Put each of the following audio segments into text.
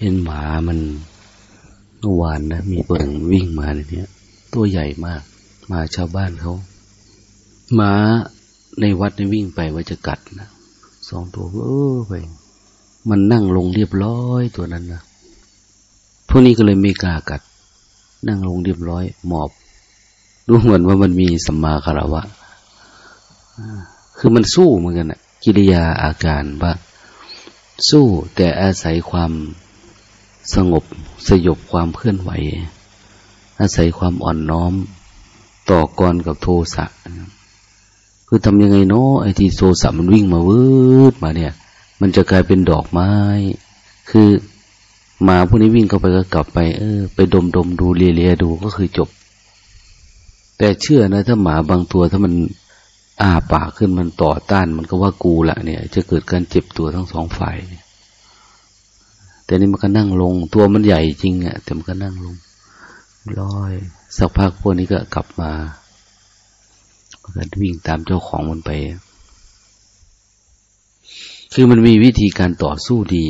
เห็นหมามันเมื่อวานนะ มีตัวหนึ่งวิ่งมาในนี้ตัวใหญ่มาก มาชาวบ้านเขาหมาในวัดในวิ่งไปว่าจะกัดนะสองตัวเออไป มันนั่งลงเรียบร้อยตัวนั้นนะพวกนี้ก็เลยไม่กล้ากัด นั่งลงเรียบร้อย หมอบ ดูเหมือนว่ามันมีสัมมาคารวะคือมันสู้เหมือนกันนะกิริยาอาการว่า สู้แต่อาศัยความ สงบสยบความเคลื่อนไหว อาศัยความอ่อนน้อม ต่อกรกับโทสะคือทำยังไงเนาะไอ้ที่โทสะมันวิ่งมาวืดมาเนี่ย มันจะกลายเป็นดอกไม้ คือมาพวกนี้วิ่งเข้าไปก็กลับไป เออ ไปดมดมดูเลียเลียดูก็คือจบ แต่เชื่อนะ ถ้าหมาบางตัวถ้ามันอ้าปากขึ้นมันต่อต้าน มันก็ว่ากูละเนี่ย จะเกิดการเจ็บตัวทั้งสองฝ่ายเนี่ย แต่นี่มันก็นั่งลง ตัวมันใหญ่จริงอะ่ะ แต่มันก็นั่งลงลอย สักพักพวกนี้ก็กลับมาก็วิ่งตามเจ้าของมันไป คือมันมีวิธีการต่อสู้ดี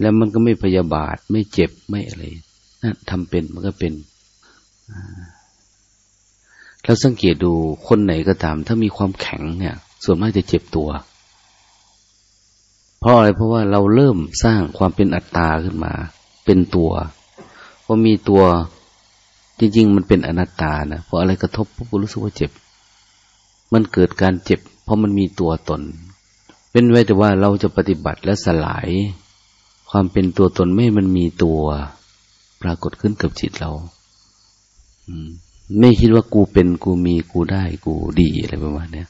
แล้วมันก็ไม่พยาบาท ไม่เจ็บไม่อะไรนะทำเป็นมันก็เป็นแล้วสังเกตดูคนไหนก็ตาม ถ้ามีความแข็งเนี่ย ส่วนมากจะเจ็บตัว ราะอะไรเพราะว่าเราเริ่มสร้างความเป็นอัตตาขึ้นมา เป็นตัวพอมีตัวจริง ๆ มันเป็นอนัตตานะพออะไรกระทบปุ๊บรู้สึกว่าเจ็บ มันเกิดการเจ็บ เพราะมันมีตัวตน เป็นไว้แต่ว่าเราจะปฏิบัติและสลาย ความเป็นตัวตนไม่มันมีตัว ปรากฏขึ้นกับจิตเราไม่คิดว่ากูเป็นกูมีกูได้กูดีอะไรประมาณนี้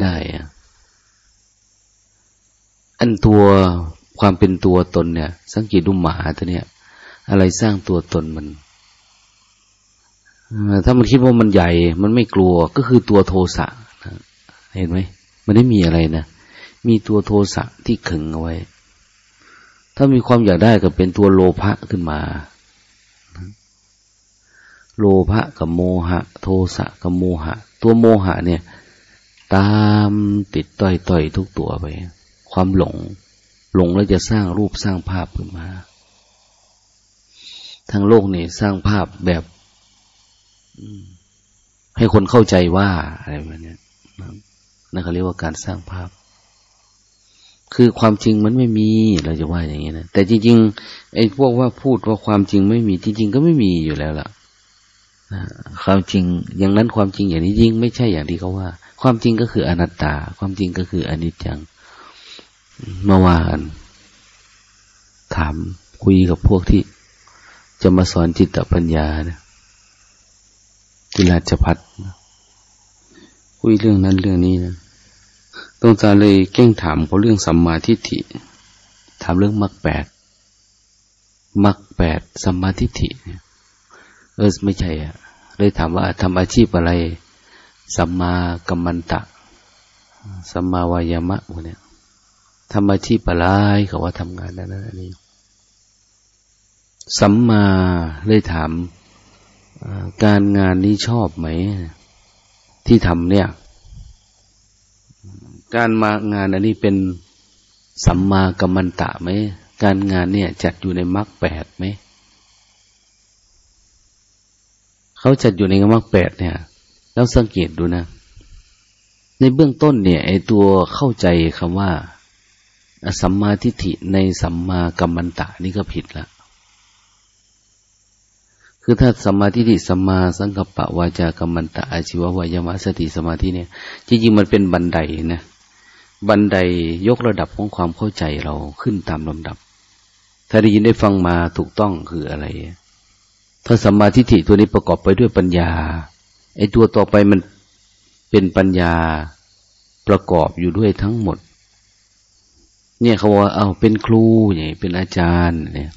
ได้อะ อันตัวความเป็นตัวตนเนี่ย สังเกตดูหมาตัวเนี้ยอะไรสร้างตัวตนมันถ้ามันคิดว่ามันใหญ่ มันไม่กลัวก็คือตัวโทสะเห็นไหมมันไม่มีอะไรนะมีตัวโทสะที่ขึงเอาไว้ ถ้ามีความอยากได้ก็เป็นตัวโลภะขึ้นมา โลภะกับโมหะ โทสะกับโมหะ ตัวโมหะเนี่ย ตามติดต่อยต่อยทุกตัวไป ความหลง หลงแล้วจะสร้างรูปสร้างภาพขึ้นมาทางโลกนี่สร้างภาพแบบให้คนเข้าใจว่าอะไรแบบนี้นั่นเขาเรียกว่าการสร้างภาพ คือความจริงมันไม่มี เราจะว่าอย่างนี้นะแต่จริงๆไอ้พวกว่าพูดว่าความจริงไม่มีจริง ๆ ก็ไม่มีอยู่แล้วล่ะความจริง อย่างนั้นความจริงอย่างนี้จริงไม่ใช่อย่างที่เขาว่า ความจริงก็คืออนัตตา ความจริงก็คืออนิจจัง เมื่อวาน ถามคุยกับพวกที่จะมาสอนจิตปัญญานะที่ราชพัฒคุยเรื่องนั้นเรื่องนี้นะต้องการเลยเก้งถามเขาเรื่องสัมมาทิฏฐิ ถามเรื่องมรรคแปดมรรคแปดสัมมาทิฏฐิเออไม่ใช่อะเลยถามว่าทำอาชีพอะไร สัมมากัมมันตะ สัมมาวายามะพวกเนี้ย ทำอาชีพอะไรเขาว่าทำงานนั้นนันนี้ สัมมาเลยถามการงานนี้ชอบไหม ที่ทำเนี่ย การมางานอันนี้เป็นสัมมากัมมันตะไหม การงานเนี่ย จัดอยู่ในมรรคแปดไหม เขาจัดอยู่ในมรรคแปดเนี่ย แล้วสังเกตดูนะ ในเบื้องต้นเนี่ยไอตัวเข้าใจคำว่า สัมมาทิฏฐิในสัมมากัมมันตะนี่ก็ผิดละ คือถ้าสัมมาทิฏฐิสัมมาสังกัปปะวาจากัมมันตะอาชีววายมะสติสมาธิเนี่ยจริงๆมันเป็นบันไดนะบันไดยกระดับของความเข้าใจเราขึ้นตามลำดับ ถ้าได้ยินได้ฟังมาถูกต้องคืออะไร ถ้าสัมมาทิฏฐิตัวนี้ประกอบไปด้วยปัญญา ไอ้ตัวต่อไปมันเป็นปัญญาประกอบอยู่ด้วยทั้งหมด เนี่ยเขาว่าเอาเป็นครูอย่างเป็นอาจารย์เนี่ย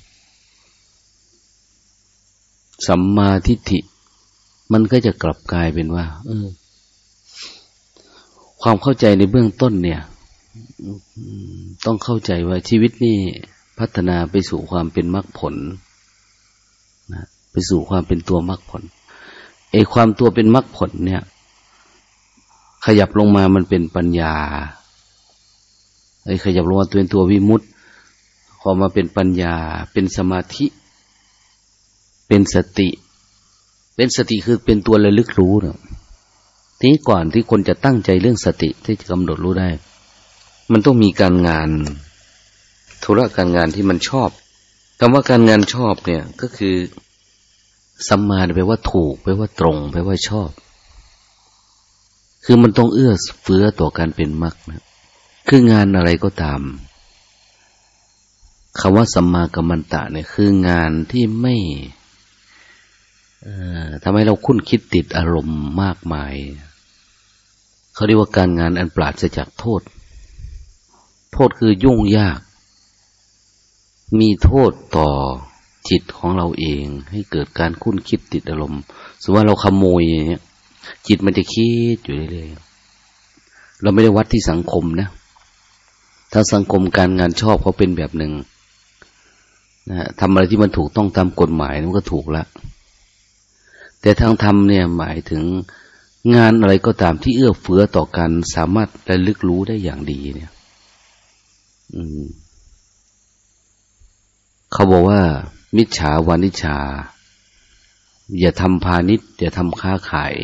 สัมมาทิฏฐิ มันก็จะกลับกลายเป็นว่า เออ ความเข้าใจในเบื้องต้นเนี่ย ต้องเข้าใจว่าชีวิตนี่พัฒนาไปสู่ความเป็นมรรคผลนะไปสู่ความเป็นตัวมรรคผลไอ้ความตัวเป็นมรรคผลเนี่ย ขยับลงมามันเป็นปัญญา ไอ้ขยับลงมาเป็นตัววิมุตต์ขอมาเป็นปัญญา เป็นสมาธิ เป็นสติ เป็นสติคือเป็นตัวระลึกรู้เนาะทีนี้ก่อนที่คนจะตั้งใจเรื่องสติที่จะกำหนดรู้ได้ มันต้องมีการงานธุระการงานที่มันชอบคำว่าการงานชอบเนี่ยก็คือสัมมาแปลว่าถูกแปลว่าตรงแปลว่าชอบ คือมันต้องเอื้อเฟื้อต่อการเป็นมรรคนะ คืองานอะไรก็ตามคำว่าสัมมากัมมันตะเนี่ยคืองานที่ไม่ทำให้เราคุ้นคิดติดอารมณ์มากมาย เขาเรียกว่าการงานอันปราศจากโทษ โทษคือยุ่งยาก มีโทษต่อจิตของเราเอง ให้เกิดการคุ้นคิดติดอารมณ์สมมติว่าเราขโมยอย่างเงี้ยจิตมันจะคิดอยู่เรื่อยๆเราไม่ได้วัดที่สังคมนะ ถ้าสังคมการงานชอบเขาเป็นแบบหนึ่งนะทำอะไรที่มันถูกต้องตามกฎหมายมันก็ถูกละ แต่ทางธรรมเนี่ยหมายถึงงานอะไรก็ตามที่เอื้อเฟื้อต่อกันสามารถระลึกรู้ได้อย่างดีเนี่ย อืม เขาบอกว่า มิจฉาวานิชา อย่าทำพาณิชย์อย่าทำค้าขาย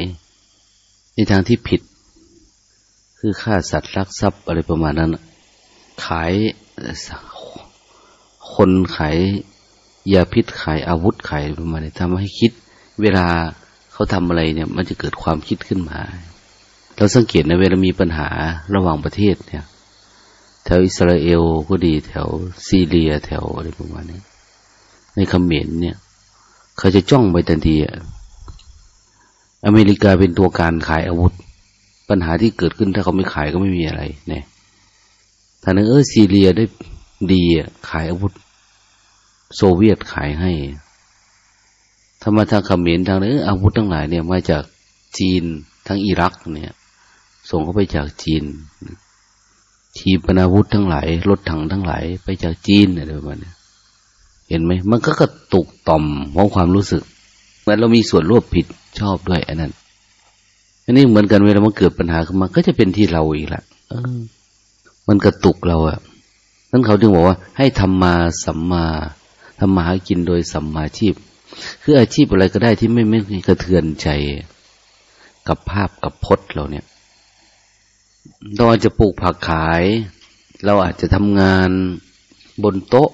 ในทางที่ผิด คือฆ่าสัตว์ลักทรัพย์อะไรประมาณนั้น ขายคนขายยาพิษขายอาวุธขายประมาณนี้ทำให้คิด เวลาเขาทำอะไรเนี่ย มันจะเกิดความคิดขึ้นมา เราสังเกตนะเวลามีปัญหาระหว่างประเทศเนี่ย แถวอิสราเอลก็ดีแถวซีเรียแถวอะไรประมาณนี้ ในเขมรเนี่ย เขาจะจ้องไปทันทีอเมริกาเป็นตัวการขายอาวุธ ปัญหาที่เกิดขึ้นถ้าเขาไม่ขายก็ไม่มีอะไรเนี่ย ถ้านึกเออซีเรียได้ดีขายอาวุธ โซเวียตขายให้ถ้ามาทางเขมรทางนี้อาวุธทั้งหลายเนี่ยมาจากจีนทั้งอิรักเนี่ย ส่งเข้าไปจากจีนทีปนาวุธทั้งหลายรถถังทั้งหลายไปจากจีนอะไรประมาณนี้เห็นไหมมันก็กระตุกต่อมของความรู้สึกเหมือนเรามีส่วนร่วมผิดชอบด้วยอันนั้นอันนี้เหมือนกันเวลามันเกิดปัญหาขึ้นมา ก็จะเป็นที่เราอีกละ มันกระตุกเราอะนั้นเขาจึงบอกว่า ให้ทำมาสัมมาทำมาหากินโดยสัมมาชีพ คืออาชีพอะไรก็ได้ที่ไม่ไม่กระเทือนใจ กับภาพกับพจน์เราเนี่ยเราอาจจะปลูกผักขาย เราอาจจะทำงานบนโต๊ะ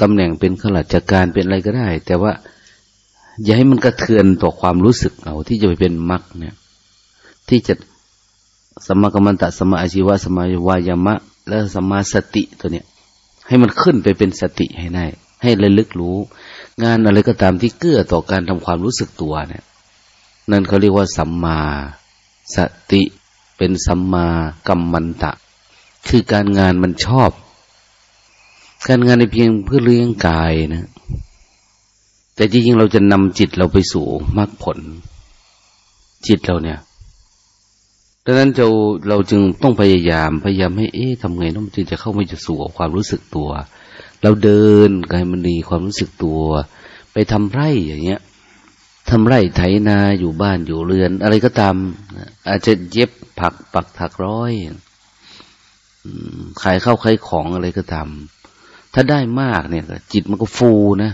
ตำแหน่งเป็นข้าราชการเป็นอะไรก็ได้ แต่ว่าอย่าให้มันกระเทือนต่อความรู้สึกเราที่จะไปเป็นมรรคเนี่ย ที่จะ สัมมากรรมันตะสัมมาอาชีวะสัมมาวายามะ และสัมมาสติตัวเนี้ย ให้มันขึ้นไปเป็นสติให้ได้ให้ระลึกรู้ งานอะไรก็ตามที่เกื้อต่อการทำความรู้สึกตัวเนี่ย นั่นเขาเรียกว่าสัมมาสติเป็นสัมมากัมมันตะ คือการงานมันชอบ การงานในเพียงเพื่อเลี้ยงกายนะ แต่จริงๆเราจะนำจิตเราไปสู่มรรคผล จิตเราเนี่ย ดังนั้นเราเราจึงต้องพยายามพยายามให้เอ๊ะทำไงน้องจึงจะเข้าไม่จะสู่ความรู้สึกตัว เราเดินกายมันดีความรู้สึกตัว ไปทำไร่อย่างเงี้ยทำไร่ไถนาอยู่บ้านอยู่เรือน อะไรก็ตาม อาจจะเย็บผักปักถักร้อยขายข้าวขายของอะไรก็ตามถ้าได้มากเนี่ย จิตมันก็ฟูนะ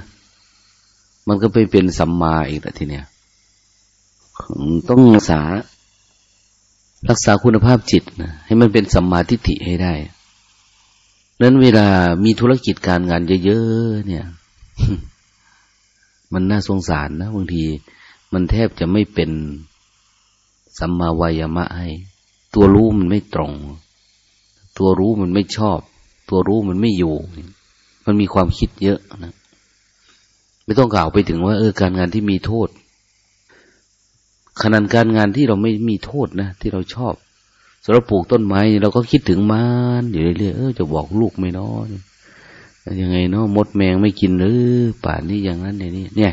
มันก็ไปเป็นสัมมาอีกแหละทีเนี้ยต้องรักษา รักษาคุณภาพจิตนะให้มันเป็นสัมมาทิฏฐิให้ได้นั้นเวลามีธุรกิจการงานเยอะๆเนี่ย มันน่าสงสารนะบางที มันแทบจะไม่เป็นสัมมาวายามะให้ตัวรู้มันไม่ตรง ตัวรู้มันไม่ชอบ ตัวรู้มันไม่อยู่ มันมีความคิดเยอะนะ ไม่ต้องกล่าวไปถึงว่า เออการงานที่มีโทษ ขนาดการงานที่เราไม่มีโทษนะ ที่เราชอบสำหรับปลูกต้นไม้เราก็คิดถึงมันอยู่เรื่อยๆเออจะบอกลูกไม่น้อยยังไงเนาะมดแมงไม่กินหรือป่านนี้อย่างนั้นอย่างนี้เนี่ย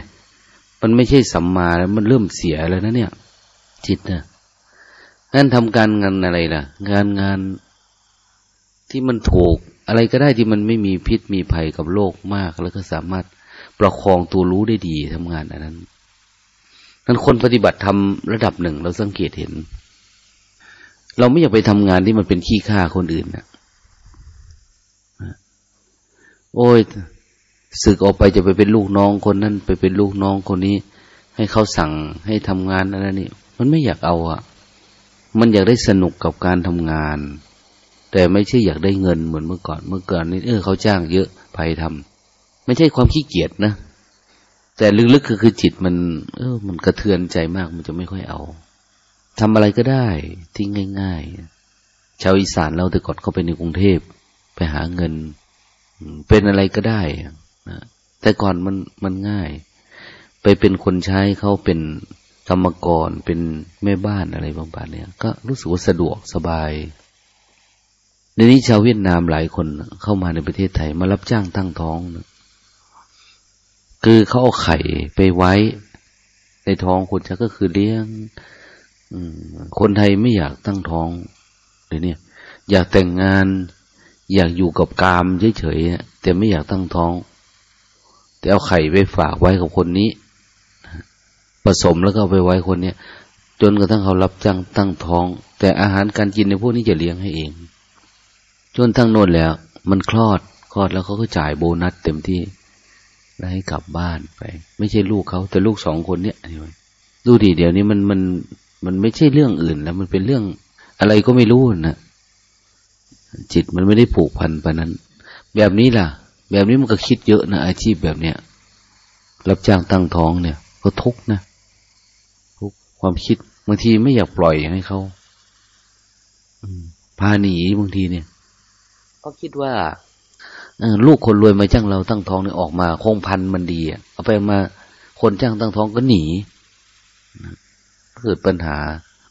มันไม่ใช่สัมมาแล้วมันเริ่มเสียแล้วนะเนี่ย จิตนะงั้นทำการงานอะไรล่ะ งานงานที่มันถูก อะไรก็ได้ที่มันไม่มีพิษมีภัยกับโลกมาก แล้วก็สามารถประคองตัวรู้ได้ดีทำงานอันนั้น นั้นคนปฏิบัติทำระดับหนึ่งเราสังเกตเห็น เราไม่อยากไปทำงานที่มันเป็นขี้ข้าคนอื่นนะโอ้ยศึกออกไปจะไปเป็นลูกน้องคนนั้นไปเป็นลูกน้องคนนี้ ให้เขาสั่งให้ทำงานอะไรนี่มันไม่อยากเอาอะมันอยากได้สนุกกับการทำงาน แต่ไม่ใช่อยากได้เงินเหมือนเมื่อก่อน เมื่อก่อนนี่เออเขาจ้างเยอะภัยทำไม่ใช่ความขี้เกียจนะ แต่ลึกๆคือคือจิตมัน เออ มันกระเทือนใจมากมันจะไม่ค่อยเอาทำอะไรก็ได้ที่ง่าย ๆ ชาวอีสานเราแต่ก่อนเขาไปในกรุงเทพไปหาเงิน เป็นอะไรก็ได้นะแต่ก่อนมันมันง่าย ไปเป็นคนใช้เขาเป็นกรรมกรเป็นแม่บ้านอะไรบางๆเนี่ยก็รู้สึกว่าสะดวกสบายในนี้ชาวเวียดนามหลายคนเข้ามาในประเทศไทยมารับจ้างตั้งท้องนะ คือเขาเอาไข่ไปไว้ ในท้องคนจะก็คือเลี้ยงคนไทยไม่อยากตั้งท้องเดี๋ยวนี้อยากแต่งงาน อยากอยู่กับกามเฉยๆแต่ไม่อยากตั้งท้อง แต่เอาไข่ไปฝากไว้กับคนนี้ ผสมแล้วก็ไปไว้คนเนี้ยจนกระทั่งเขารับจ้างตั้งท้อง แต่อาหารการกินในพวกนี้จะเลี้ยงให้เอง จนทั้งโน่นแล้ว มันคลอดคลอดแล้วเขาก็จ่ายโบนัสเต็มที่ แล้วให้กลับบ้านไป ไม่ใช่ลูกเขาแต่ลูกสองคนเนี้ยดูดิเดี๋ยวนี้มันมันมันไม่ใช่เรื่องอื่นแล้ว มันเป็นเรื่องอะไรก็ไม่รู้นะจิตมันไม่ได้ผูกพันไปนั้น แบบนี้ล่ะ แบบนี้มันก็คิดเยอะนะอาชีพแบบเนี้ยรับจ้างตั้งท้องเนี่ย ก็ทุกนะทุกความคิดบางทีไม่อยากปล่อยให้เขาพาหนีบางทีเนี่ย ก็คิดว่า ลูกคนรวยมาจ้างเราตั้งท้องเนี่ยออกมาคงพันมันดีเอาไปมาคนจ้างตั้งท้องก็หนีเกิดปัญหา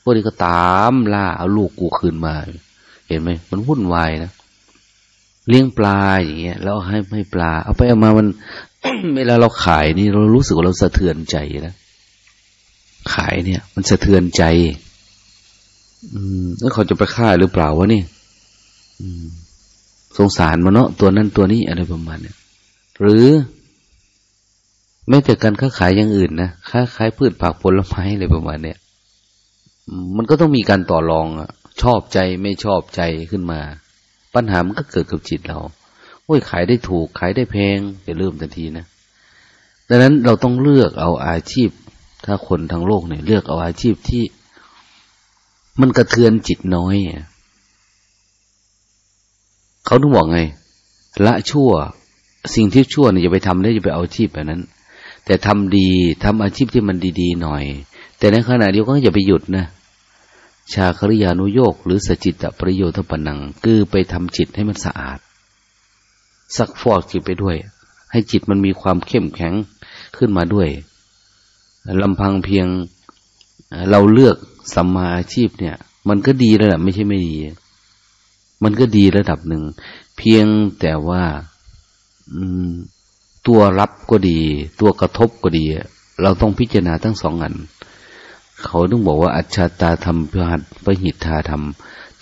พวกนี้ก็ตามล่าเอาลูกกูคืนมา เห็นไหมมันวุ่นวายนะเลี้ยงปลาอย่างเงี้ยแล้วให้ให้ปลา เอาไปเอามามันเวลาเราขายนี่เรารู้สึกว่าเราสะเทือนใจนะขายเนี่ย มันสะเทือนใจ อืมแล้วเขาจะไปฆ่าหรือเปล่าวะนี่อืม สงสารมันเนาะตัวนั้นตัวนี้อะไรประมาณเนี้ยหรือแม้แต่การค้าขายอย่างอื่นนะค้าขายพืชผักผลไม้อะไรประมาณเนี้ยมันก็ต้องมีการต่อรองอะชอบใจไม่ชอบใจขึ้นมา ปัญหามันก็เกิดกับจิตเราโอ้ยขายได้ถูก ขายได้แพงจะเริ่มทันทีนะดังนั้นเราต้องเลือกเอาอาชีพ ถ้าคนทั้งโลกเนี่ย เลือกเอาอาชีพที่มันกระเทือนจิตน้อย เขาต้องบอกไง ละชั่ว สิ่งที่ชั่วเนี่ยอย่าไปทำได้อย่าไปเอาชีพแบบนั้น แต่ทำดีทำอาชีพที่มันดีๆหน่อย แต่ในขณะเดียวกันอย่าไปหยุดนะชาคริยานุโยกหรือสจิตประโยชน์ปนัง คือไปทำจิตให้มันสะอาดซักฟอกจิตไปด้วย ให้จิตมันมีความเข้มแข็งขึ้นมาด้วยลำพังเพียงเราเลือกสัมมาอาชีพเนี่ย มันก็ดีระดับไม่ใช่ไม่ดี มันก็ดีระดับหนึ่ง เพียงแต่ว่าตัวรับก็ดี ตัวกระทบก็ดี เราต้องพิจารณาทั้งสองอัน เขาต้องบอกว่าอัจฉตาธรรมพหัตปหิทธาธรรม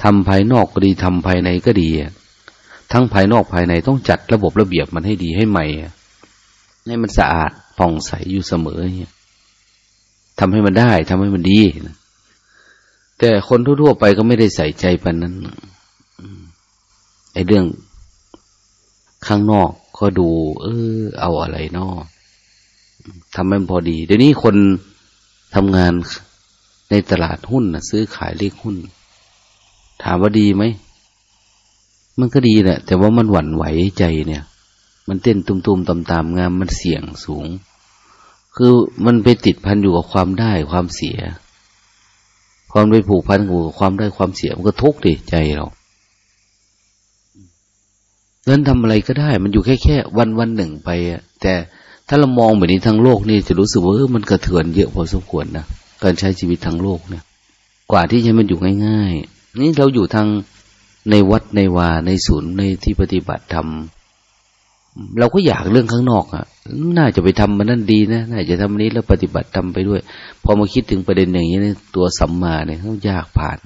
ทำภายนอกก็ดีทำภายในก็ดี ทั้งภายนอกภายในต้องจัดระบบระเบียบมันให้ดีให้ใหม่ให้มันสะอาดผ่องใสอยู่เสมอเนี่ยทำให้มันได้ทำให้มันดี แต่คนทั่วๆไปก็ไม่ได้ใส่ใจปันนั้น ไอ้เรื่องข้างนอกก็ดู เออ เอาอะไรนอทำให้มันพอดี เดี๋ยวนี้คนทำงานในตลาดหุ้นนะซื้อขายเลขหุ้น ถามว่าดีไหม มันก็ดีแหละ แต่ว่ามันหวั่นไหวใจเนี่ย มันเต้นตุมๆตามๆงามมันเสี่ยงสูง คือมันไปติดพันอยู่กับความได้ความเสีย ความไปผูกพันกับความได้ความเสียมันก็ทุกข์ดิใจเรา เงินทำอะไรก็ได้ มันอยู่แค่แค่วันวันหนึ่งไปแต่ถ้าเรามองแบบนี้ทั้งโลกนี่จะรู้สึกว่าเออมันกระเทือนเยอะพอสมควรนะการใช้ชีวิตทั้งโลกเนี่ย กว่าที่จะมันอยู่ง่าย ๆ นี่เราอยู่ทางในวัดในวาในศูนย์ในที่ปฏิบัติธรรมเราก็อยากเรื่องข้างนอกอะ่ะ น่าจะไปทำมันนั่นดีนะ น่าจะทำนี้แล้วปฏิบัติทำไปด้วย พอมาคิดถึงประเด็นอย่างนี้ตัวสัมมาเนี่ยต้องยากผ่าน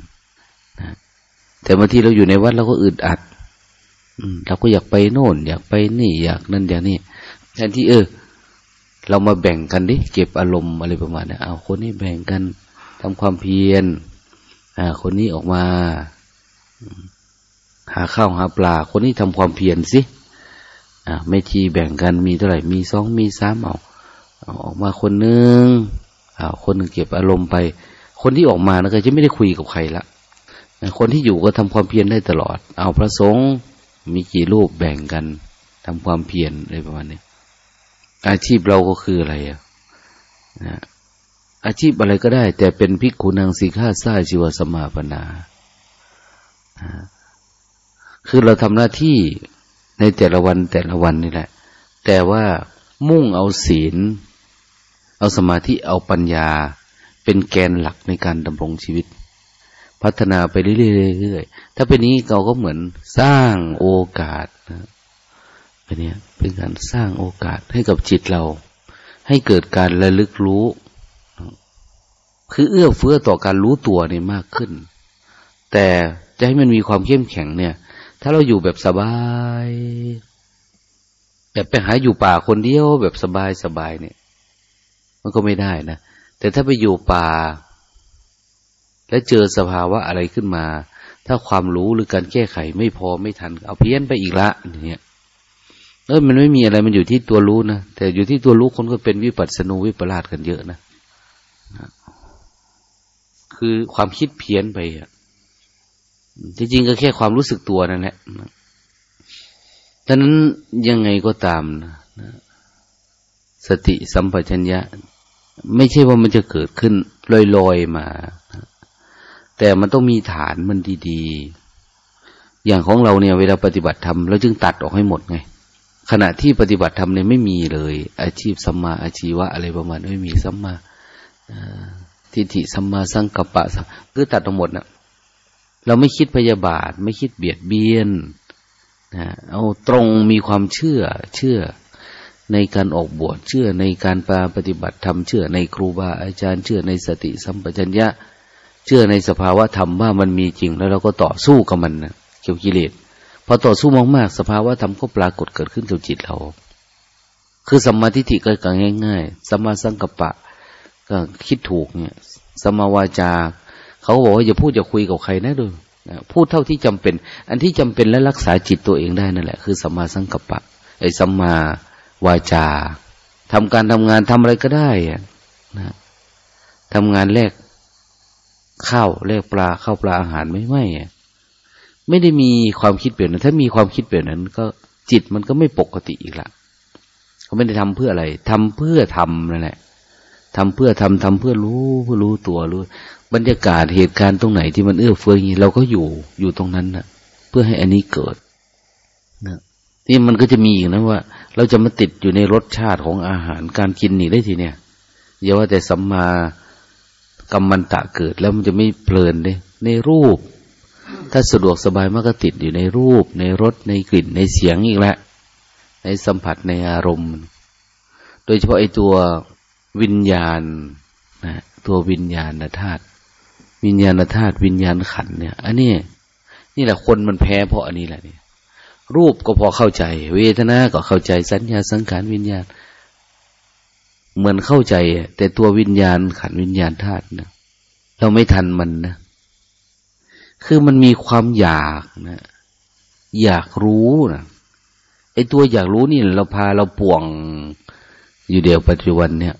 นะแต่บางทีเราอยู่ในวัดเราก็อึดอัด เราก็อยากไปโน่น อยากไปนี่ อยากนั่นอย่างนี้แทนที่เออ เรามาแบ่งกันดิเก็บอารมณ์อะไรประมาณนี้เอาคนนี้แบ่งกันทำความเพียรอ่า คนนี้ออกมา หาข้าวหาปลา คนนี้ทำความเพียรสิอ่าไม่ทีแบ่งกันมีเท่าไหร่มีสองมีสามเอาเอาออกมาคนหนึ่งอ่าคนหนึ่งเก็บอารมณ์ไป คนที่ออกมานะก็จะไม่ได้คุยกับใครละคนที่อยู่ก็ทำความเพียรได้ตลอด เอาพระสงฆ์ มีกี่รูปแบ่งกันทำความเพียรอะไรประมาณนี้อาชีพเราก็คืออะไรอะนะอาชีพอะไรก็ได้ แต่เป็นพิกขุนังสีฆาซาชีวสมาปนา คือเราทำหน้าที่ในแต่ละวันแต่ละวันนี่แหละ แต่ว่ามุ่งเอาศีล เอาสมาธิเอาปัญญา เป็นแกนหลักในการดำรงชีวิต พัฒนาไปเรื่อยๆถ้าเป็นนี้เราก็เหมือนสร้างโอกาสนะเป็นนี้เป็นการสร้างโอกาสให้กับจิตเรา ให้เกิดการระลึกรู้ คือเอื้อเฟื้อต่อการรู้ตัวนี่มากขึ้น แต่จะให้มันมีความเข้มแข็งเนี่ย ถ้าเราอยู่แบบสบาย แบบไปหาอยู่ป่าคนเดียวแบบสบายสบายเนี่ย มันก็ไม่ได้นะ แต่ถ้าไปอยู่ป่า และเจอสภาวะอะไรขึ้นมา ถ้าความรู้หรือการแก้ไขไม่พอไม่ทัน เอาเพี้ยนไปอีกละอย่างเงี้ยเออมันไม่มีอะไรมันอยู่ที่ตัวรู้นะแต่อยู่ที่ตัวรู้คนก็เป็นวิปัสสนูวิปลาสกันเยอะนะคือความคิดเพี้ยนไปอะจริงๆก็แค่ความรู้สึกตัวนั่นแหละฉะนั้นยังไงก็ตามนะสติสัมปชัญญะ ไม่ใช่ว่ามันจะเกิดขึ้นลอยๆมา แต่มันต้องมีฐานมันดีๆ อย่างของเราเนี่ยเวลาปฏิบัติธรรมเราจึงตัดออกให้หมดไง ขณะที่ปฏิบัติธรรมเนี่ยไม่มีเลย อาชีพสัมมาอาชีวะอะไรประมาณไม่มีสัมมาทิฏฐิสัมมาสังกัปปะคือตัดออกหมดนะเราไม่คิดพยาบาท ไม่คิดเบียดเบียนนะเอาตรงมีความเชื่อเชื่อในการออกบวชเชื่อในการปาปฏิบัติธรรมเชื่อในครูบาอาจารย์เชื่อในสติสัมปชัญญะเชื่อในสภาวะธรรมว่ามันมีจริง แล้วเราก็ต่อสู้กับมันนะเกี่ยวกิเลสพอต่อสู้มากๆสภาวะธรรมก็ปรากฏเกิดขึ้นกับจิตเรา คือสัมมาทิฏฐิก็ง่ายๆสัมมาสังกัปปะ ก็คิดถูกเนี่ยสัมมาวาจา เขาบอกว่าอย่าพูดอย่าคุยกับใครนะดูพูดเท่าที่จำเป็น อันที่จำเป็นและรักษาจิตตัวเองได้นั่นแหละคือสัมมาสังกัปปะไอ้สัมมาวาจาทำการทำงานทำอะไรก็ได้นะทำงานแลก ข้าวแลกปลาข้าวปลาอาหารไม่ไม่ไม่ได้มีความคิดเปลี่ยนถ้ามีความคิดเปลี่ยนนั้น ก็จิตมันก็ไม่ปกติอีกละเขาไม่ได้ทำเพื่ออะไรทำเพื่อทำนั่นแหละทำเพื่อทำทำเพื่อรู้เพื่อรู้ตัวรู้ บรรยากาศเหตุการณ์ตรงไหนที่มันเอื้อเฟื้ออย่างนี้เราก็อยู่อยู่ตรงนั้นนะเพื่อให้อันนี้เกิดนะนี่มันก็จะมีอีกนะว่า เราจะมาติดอยู่ในรสชาติของอาหารการกินนี่ได้ทีเนี่ยอย่าว่าแต่สัมมา กรรมันตะเกิดแล้วมันจะไม่เพลินเลยในรูป ถ้าสะดวกสบายมันก็ติดอยู่ในรูป ในรสในกลิ่นในเสียงอีกแหละในสัมผัสในอารมณ์ โดยเฉพาะไอ้ตัววิญญาณนะตัววิญญาณธาตุวิญญาณธาตุวิญญาณขันเนี่ยอันนี้นี่แหละคนมันแพ้เพราะอันนี้แหละเนี่ยรูปก็พอเข้าใจ เวทนา ก็เข้าใจสัญญาสังขารวิญญาณ เหมือนเข้าใจ แต่ตัววิญญาณขันวิญญาณธาตุนะเราไม่ทันมันนะ คือมันมีความอยากนะ อยากรู้นะไอ้ตัวอยากรู้นี่เราพาเราป่วงอยู่เดียวปัจจุบันเนี่ย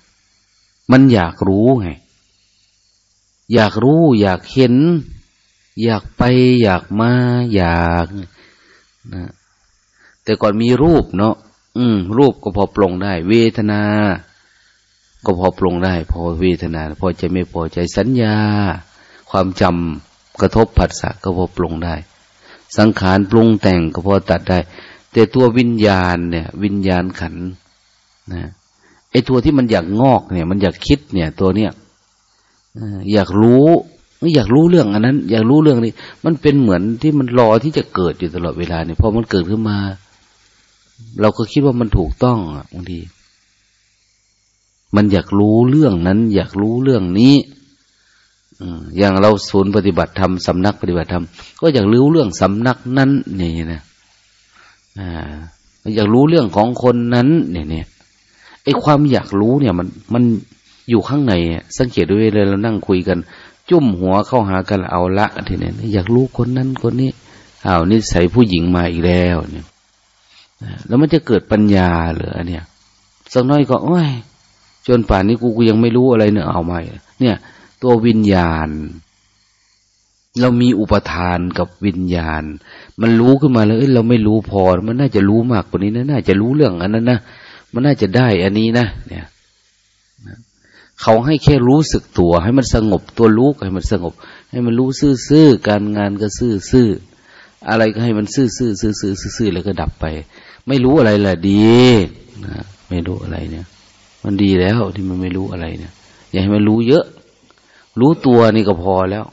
มันอยากรู้ไง อยากรู้ อยากเห็น อยากไป อยากมา อยากนะแต่ก่อนมีรูปเนาะอืม รูปก็พอปรงได้ เวทนา ก็พอปรงได้ พอเวทนา พอใจไม่พอใจสัญญา ความจำกระทบผัสสะก็พอปรงได้ สังขารปรุงแต่งก็พอตัดได้ แต่ตัววิญญาณเนี่ย วิญญาณขันนะไอตัวที่มันอยากงอกเนี่ย มันอยากคิดเนี่ย ตัวเนี้ยอยากรู้อยากรู้เรื่องอันนั้น อยากรู้เรื่องนี้ มันเป็นเหมือนที่มันรอที่จะเกิดอยู่ตลอดเวลาเนี่ยพอมันเกิดขึ้นมา เราก็คิดว่ามันถูกต้องอะบางที มันอยากรู้เรื่องนั้น อยากรู้เรื่องนี้อย่างเราศูนย์ปฏิบัติธรรมสำนักปฏิบัติธรรมก็อยากรู้เรื่องสำนักนั้นนี่นะอยากรู้เรื่องของคนนั้น เนี่ยเนี่ยไอความอยากรู้เนี่ย มันมันอยู่ข้างในสังเกตด้วยเลยเรานั่งคุยกัน จุ่มหัวเข้าหากันเอาละทีนี้อยากรู้คนนั้นคนนี้อ้าวนี่ใส่ผู้หญิงมาอีกแล้วเนี่ยแล้วมันจะเกิดปัญญาเหรอเนี่ยสักน้อยก็โอ้ย จนป่านนี้กูกูยังไม่รู้อะไรเนี่ยเอาไมาเนี่ย ตัววิญญาณ เรามีอุปทานกับวิญญาณ มันรู้ขึ้นมาแล้วเอ้ยเราไม่รู้พอ มันน่าจะรู้มากกว่านี้นะน่าจะรู้เรื่องอันนั้นนะมันน่าจะได้อันนี้นะเนี่ยเขาให้แค่รู้สึกตัว ให้มันสงบตัวรู้ให้มันสงบ ให้มันรู้ซื่อๆการงานก็ซื่อๆอะไรก็ให้มันซื่อๆซื่อๆซื่อๆแล้วก็ดับไป ไม่รู้อะไรแหละดีนะไม่รู้อะไรเนี่ย มันดีแล้วที่มันไม่รู้อะไรเนี่ย อย่าให้มันรู้เยอะ รู้ตัวนี่ก็พอแล้ว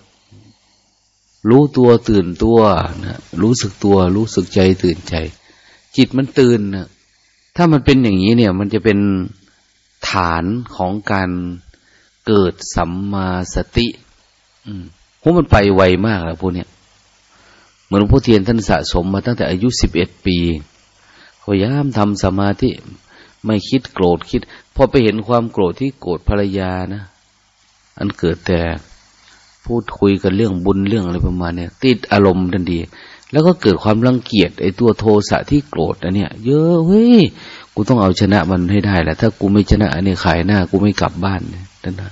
รู้ตัวตื่นตัวนะรู้สึกตัว รู้สึกใจตื่นใจ จิตมันตื่นนะถ้ามันเป็นอย่างนี้เนี่ย มันจะเป็นฐานของการเกิดสัมมาสติ อืมโหมันไปไวมากแล้วพวกเนี้ยเหมือนพวกเทียนท่านสะสมมาตั้งแต่อายุสิบเอ็ดปีพยายามทำสมาธิไม่คิดโกรธคิด พอไปเห็นความโกรธที่โกรธภรรยานะ อันเกิดแต่พูดคุยกันเรื่องบุญเรื่องอะไรประมาณเนี้ยติดอารมณ์ทันทีแล้วก็เกิดความรังเกียจไอ้ตัวโทสะที่โกรธอันเนี้ยเยอะเฮ้ยกูต้องเอาชนะมันให้ได้แหละ ถ้ากูไม่ชนะอันนี้ขายหน้า กูไม่กลับบ้านนั่นนะ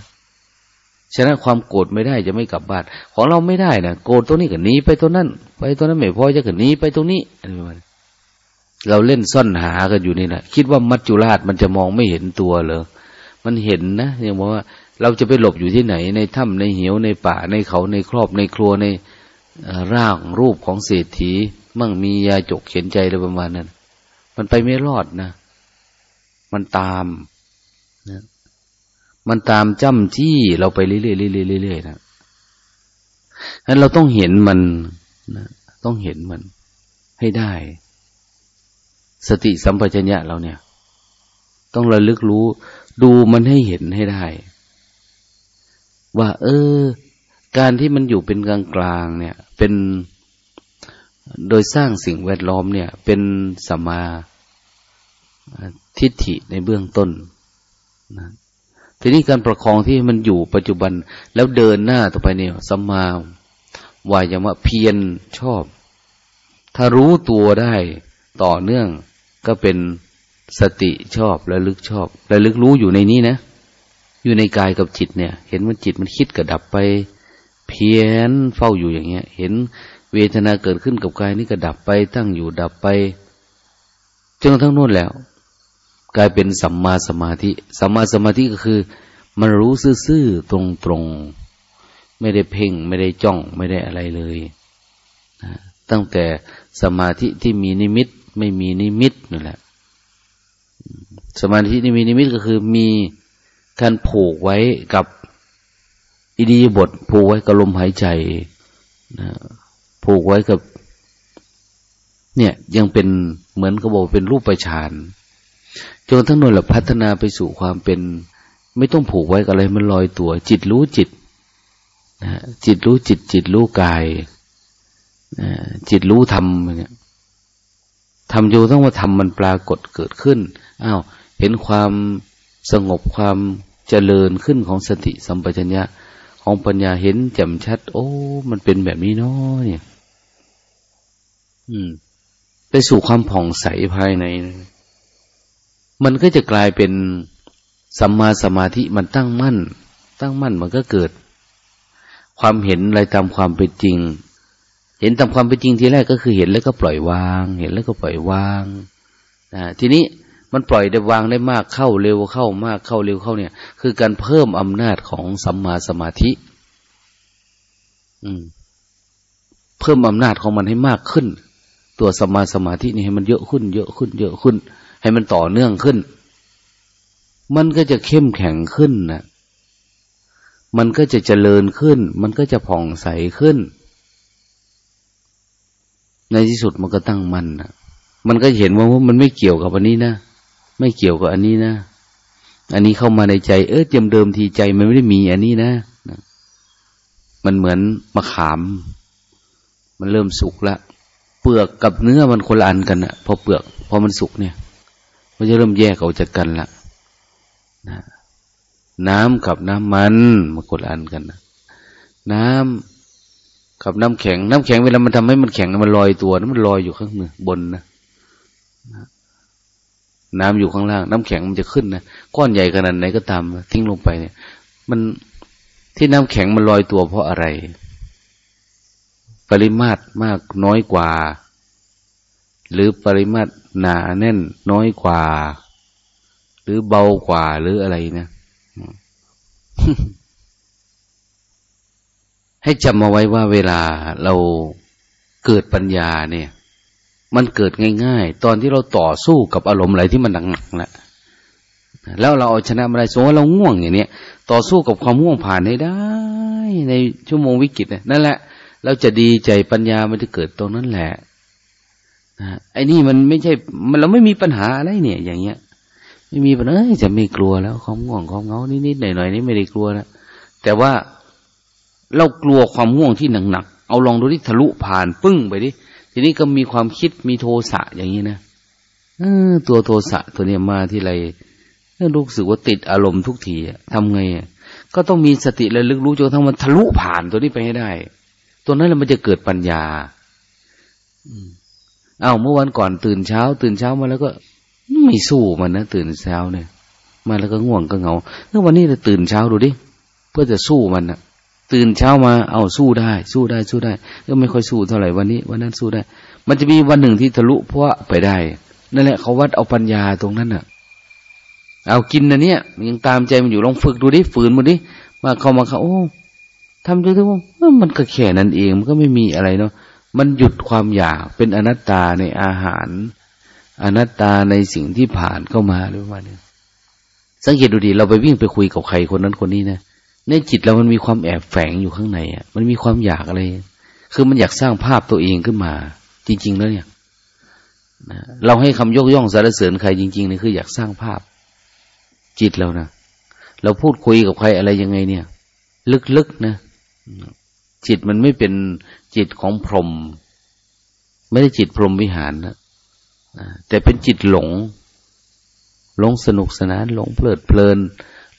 ชนะความโกรธไม่ได้จะไม่กลับบ้าน ของเราไม่ได้นะโกรธตัวนี้ก็หนีไปตัวนั้น ไปตัวนั้นไม่พอจะก็หนีไปตรงนี้อะไรประมาณนี้ เราเล่นซ่อนหากันอยู่นี่แหละคิดว่ามัจจุราชมันจะมองไม่เห็นตัวเหรอมันเห็นนะอย่างบอกว่าเราจะไปหลบอยู่ที่ไหน ในถ้ำในเหวในป่าในเขาในครอบในครัวในร่างรูปของเศรษฐี มั่งมียาจกเขียนใจอะไรประมาณนั้น มันไปไม่รอดนะ มันตามนะมันตามจ้ำจี้เราไปเรื่อยๆเรื่อยๆเรื่อยๆนะนั้นเราต้องเห็นมันนะต้องเห็นมันให้ได้ สติสัมปชัญญะเราเนี่ย ต้องระลึกรู้ ดูมันให้เห็นให้ได้ ว่า เออ การที่มันอยู่เป็นกลางกลางเนี่ย เป็นโดยสร้างสิ่งแวดล้อมเนี่ย เป็นสัมาทิฏฐิในเบื้องต้นนะทีนี้การประคองที่มันอยู่ปัจจุบัน แล้วเดินหน้าต่อไปเนี่ยสัมมาวายามะเพียรชอบ ถ้ารู้ตัวได้ต่อเนื่อง ก็เป็นสติชอบและลึกชอบและลึกรู้อยู่ในนี้นะ อยู่ในกายกับจิตเนี่ย เห็นมันจิตมันคิดกระดับไป เพียนเฝ้าอยู่อย่างเงี้ย เห็นเวทนาเกิดขึ้นกับกายนี่ก็ดับไปตั้งอยู่ดับไปจนทั้งนู้นแล้ว กลายเป็นสัมมาสมาธิสัมมาสมาธิก็คือ มันรู้ซื่อๆตรงๆไม่ได้เพ่งไม่ได้จ้องไม่ได้อะไรเลยตั้งแต่สมาธิที่มีนิมิต ไม่มีนิมิตนั่นแหละ สมาธิที่มีนิมิตก็คือมีการผูกไว้กับอิดีบทผูกไว้กับลมหายใจนะผูกไว้กับ เนี่ยยังเป็นเหมือนกระบอกเป็นรูปประชานจนทั้งนั้นแหละพัฒนาไปสู่ความเป็น ไม่ต้องผูกไว้กับอะไรมันลอยตัว จิตรู้จิตนะจิตรู้จิต จิตรู้กายนะจิตรู้ธรรมเนี่ย ทำอยู่ต้องว่าทำมันปรากฏเกิดขึ้นอ้าวเห็นความสงบความเจริญขึ้นของสติสัมปชัญญะของปัญญาเห็นแจ่มชัด โอ้ มันเป็นแบบนี้เนาะเนี่ย อืม ไปสู่ความผ่องใสภายในนะมันก็จะกลายเป็นสัมมาสมาธิมันตั้งมั่น ตั้งมั่นมันก็เกิด ความเห็นอะไรตามความเป็นจริง เห็นตามความเป็นจริงทีแรกก็คือเห็นแล้วก็ปล่อยวาง เห็นแล้วก็ปล่อยวางนะทีนี้มันปล่อยได้วางได้มากเข้าเร็วเข้ามากเข้าเร็วเข้าเนี่ย คือการเพิ่มอำนาจของสัมมาสมาธิ อืม เพิ่มอำนาจของมันให้มากขึ้น ตัวสัมมาสมาธินี่ให้มันเยอะขึ้น เยอะขึ้น เยอะขึ้น ให้มันต่อเนื่องขึ้น มันก็จะเข้มแข็งขึ้นนะมันก็จะเจริญขึ้น มันก็จะผ่องใสขึ้น ในที่สุดมันก็ตั้งมั่นนะมันก็เห็นว่ามันไม่เกี่ยวกับอันนี้นะ ไม่เกี่ยวกับอันนี้นะ อันนี้เข้ามาในใจ เออเจมเดิมทีใจมันไม่ได้มีอันนี้นะ มันเหมือนมะขาม มันเริ่มสุกแล้วเปลือกกับเนื้อมันคนละอันกันอะพอเปลือกพอมันสุกเนี่ย มันจะเริ่มแยกออกจากกันละนะน้ำกับน้ำมันมันคนละอันกันนะน้ำ กับน้ำแข็ง น้ำแข็งเวลามันทำให้มันแข็งมันลอยตัวนมันลอยอยู่ข้างบนนะน้ำอยู่ข้างล่าง น้ำแข็งมันจะขึ้นนะก้อนใหญ่ขนาดไหนก็ตามทิ้งลงไปเนี่ย มันที่น้ำแข็งมันลอยตัวเพราะอะไร ปริมาตรมากน้อยกว่า หรือปริมาตรหนาแน่นน้อยกว่า หรือเบากว่าหรืออะไรนะ ให้จำมาไว้ว่าเวลาเราเกิดปัญญาเนี่ย มันเกิดง่าย ๆ ตอนที่เราต่อสู้กับอารมณ์อะไรที่มันหนักๆแล้วแล้วเราเอาชนะมาได้สมมติเราง่วงอย่างเนี้ยต่อสู้กับความง่วงผ่านให้ได้ ในชั่วโมงวิกฤตนั่นแหละ เราจะดีใจปัญญามันจะเกิดตรงนั้นแหละไอ้นี่มันไม่ใช่ มันเราไม่มีปัญหาอะไรเนี่ย อย่างเงี้ย ไม่มีปัญหาจะไม่กลัวแล้วความง่วงความเงานิดๆหน่อยๆนี่ไม่ได้กลัวแล้วแต่ว่า เรากลัวความง่วงที่หนักๆเอาลองดูที่ทะลุผ่านปึ้งไปดิทีนี้ก็มีความคิดมีโทสะอย่างนี้นะออตัวโทสะตัวเนี้ยมาที่ไรรู้สึกว่าติดอารมณ์ทุกทีทำไงก็ต้องมีสติและลึกรู้จนทั้งมันทะลุผ่านตัวนี้ไปให้ได้ ตัวนั้นแหละมันจะเกิดปัญญาอ้าวเมื่อวันก่อนตื่นเช้า ตื่นเช้ามาแล้วก็ไม่สู้มันนะตื่นเช้าเนี่ย มาแล้วก็ง่วงก็เหงาแล้ววันนี้จะตื่นเช้าดูดิเพื่อจะสู้มันนะ ตื่นเช้ามาเอาสู้ได้ สู้ได้สู้ได้ ก็ไม่ค่อยสู้เท่าไหร่วันนี้ วันนั้นสู้ได้ มันจะมีวันหนึ่งที่ทะลุเพราะไปได้ นั่นแหละเขาวัดเอาปัญญาตรงนั้นน่ะ เอากินนะเนี่ยยังตามใจมันอยู่ลองฝึกดูดิฝืนมันดิมาเข้ามาเขาโอ้ทำดูที่ว่ามันก็แค่นั้นเองมันก็ไม่มีอะไรเนาะมันหยุดความอยากเป็นอนัตตาในอาหาร อนัตตาในสิ่งที่ผ่านเข้ามาหรือว่าเนี่ยสังเกตดูดิเราไปวิ่งไปคุยกับใครคนนั้นคนนี้นะ ในจิตเรามันมีความแอบแฝงอยู่ข้างในอะ มันมีความอยากอะไร คือมันอยากสร้างภาพตัวเองขึ้นมา จริง ๆ แล้วเนี่ยเราให้คำยกย่องสรรเสริญใครจริงๆเนี่ยคืออยากสร้างภาพ จิตเรานะเราพูดคุยกับใครอะไรยังไงเนี่ย ลึกๆนะจิตมันไม่เป็นจิตของพรหมไม่ได้จิตพรหมวิหารนะแต่เป็นจิตหลง หลงสนุกสนาน หลงเพลิดเพลิน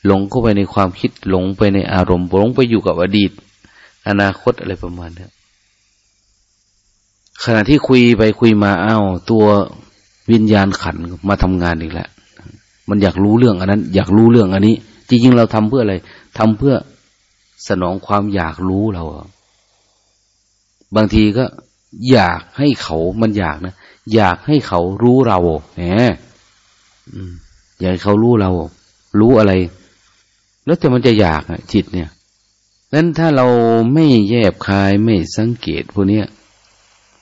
หลงเข้าไปในความคิดหลงไปในอารมณ์หลงไปอยู่กับอดีต อนาคตอะไรประมาณนี้ขณะที่คุยไปคุยมาอ้าวตัววิญญาณขันมาทำงานอีกแล้วมันอยากรู้เรื่องอันนั้น อยากรู้เรื่องอันนี้ จริงๆเราทำเพื่ออะไรทำเพื่อสนองความอยากรู้เราบางทีก็อยากให้เขามันอยากนะอยากให้เขารู้เราแหมอยากให้เขารู้เรา รู้อะไร แล้วแต่มันจะอยากอะจิตเนี่ยนั้นถ้าเราไม่แยบคายไม่สังเกตพวกนี้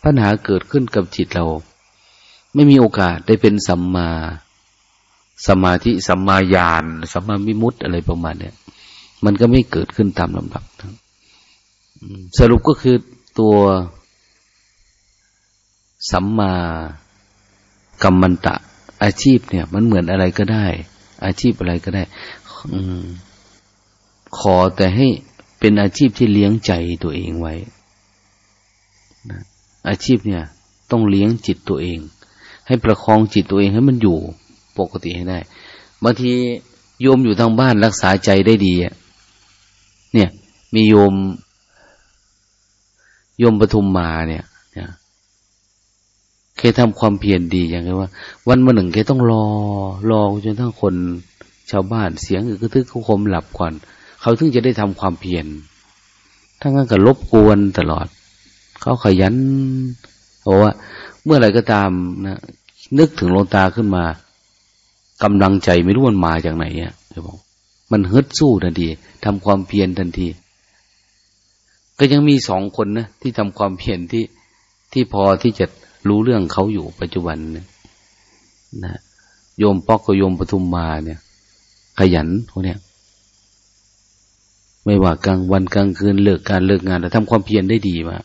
ปัญหาเกิดขึ้นกับจิตเรา ไม่มีโอกาสได้เป็นสัมมา สมาธิสัมมาญาณสัมมามิมุตอะไรประมาณเนี้ยมันก็ไม่เกิดขึ้นตามลำดับสรุปก็คือตัวสัมมากัมมันตะ อาชีพเนี่ย มันเหมือนอะไรก็ได้ อาชีพอะไรก็ได้ อืม ขอแต่ให้เป็นอาชีพที่เลี้ยงใจตัวเองไว้นะอาชีพเนี่ย ต้องเลี้ยงจิตตัวเอง ให้ประคองจิตตัวเองให้มันอยู่ปกติให้ได้บางทีโยมอยู่ทางบ้านรักษาใจได้ดีเนี่ย มีโยม โยมปทุมมาเนี่ยเนี่ยเคยทำความเพียรดีอย่างไรว่า วันมาหนึ่งเคยต้องรอ รอจนทั้งคนชาวบ้านเสียงอึกระทึกเขาคมหลับก่อน เขาถึงจะได้ทำความเพียรถ้างั้นก็ลบกวนตลอด เขาขยันเพราะว่า เมื่อไรก็ตามนะนึกถึงลงตาขึ้นมากำลังใจไม่รู้มันมาจากไหนอะเดี๋ยวบอกมันฮึดสู้ทันทีทำความเพียรทันที ก็ยังมีสองคนนะที่ทำความเพียรที่ที่พอที่จะรู้เรื่องเขาอยู่ปัจจุบันนะนะโยมปอกกับโยมปทุมมาเนี่ย ขยันพวกเนี้ย ไม่ว่ากลางวันกลางคืนเลิกการเลิกงานแต่ทำความเพียรได้ดีมาก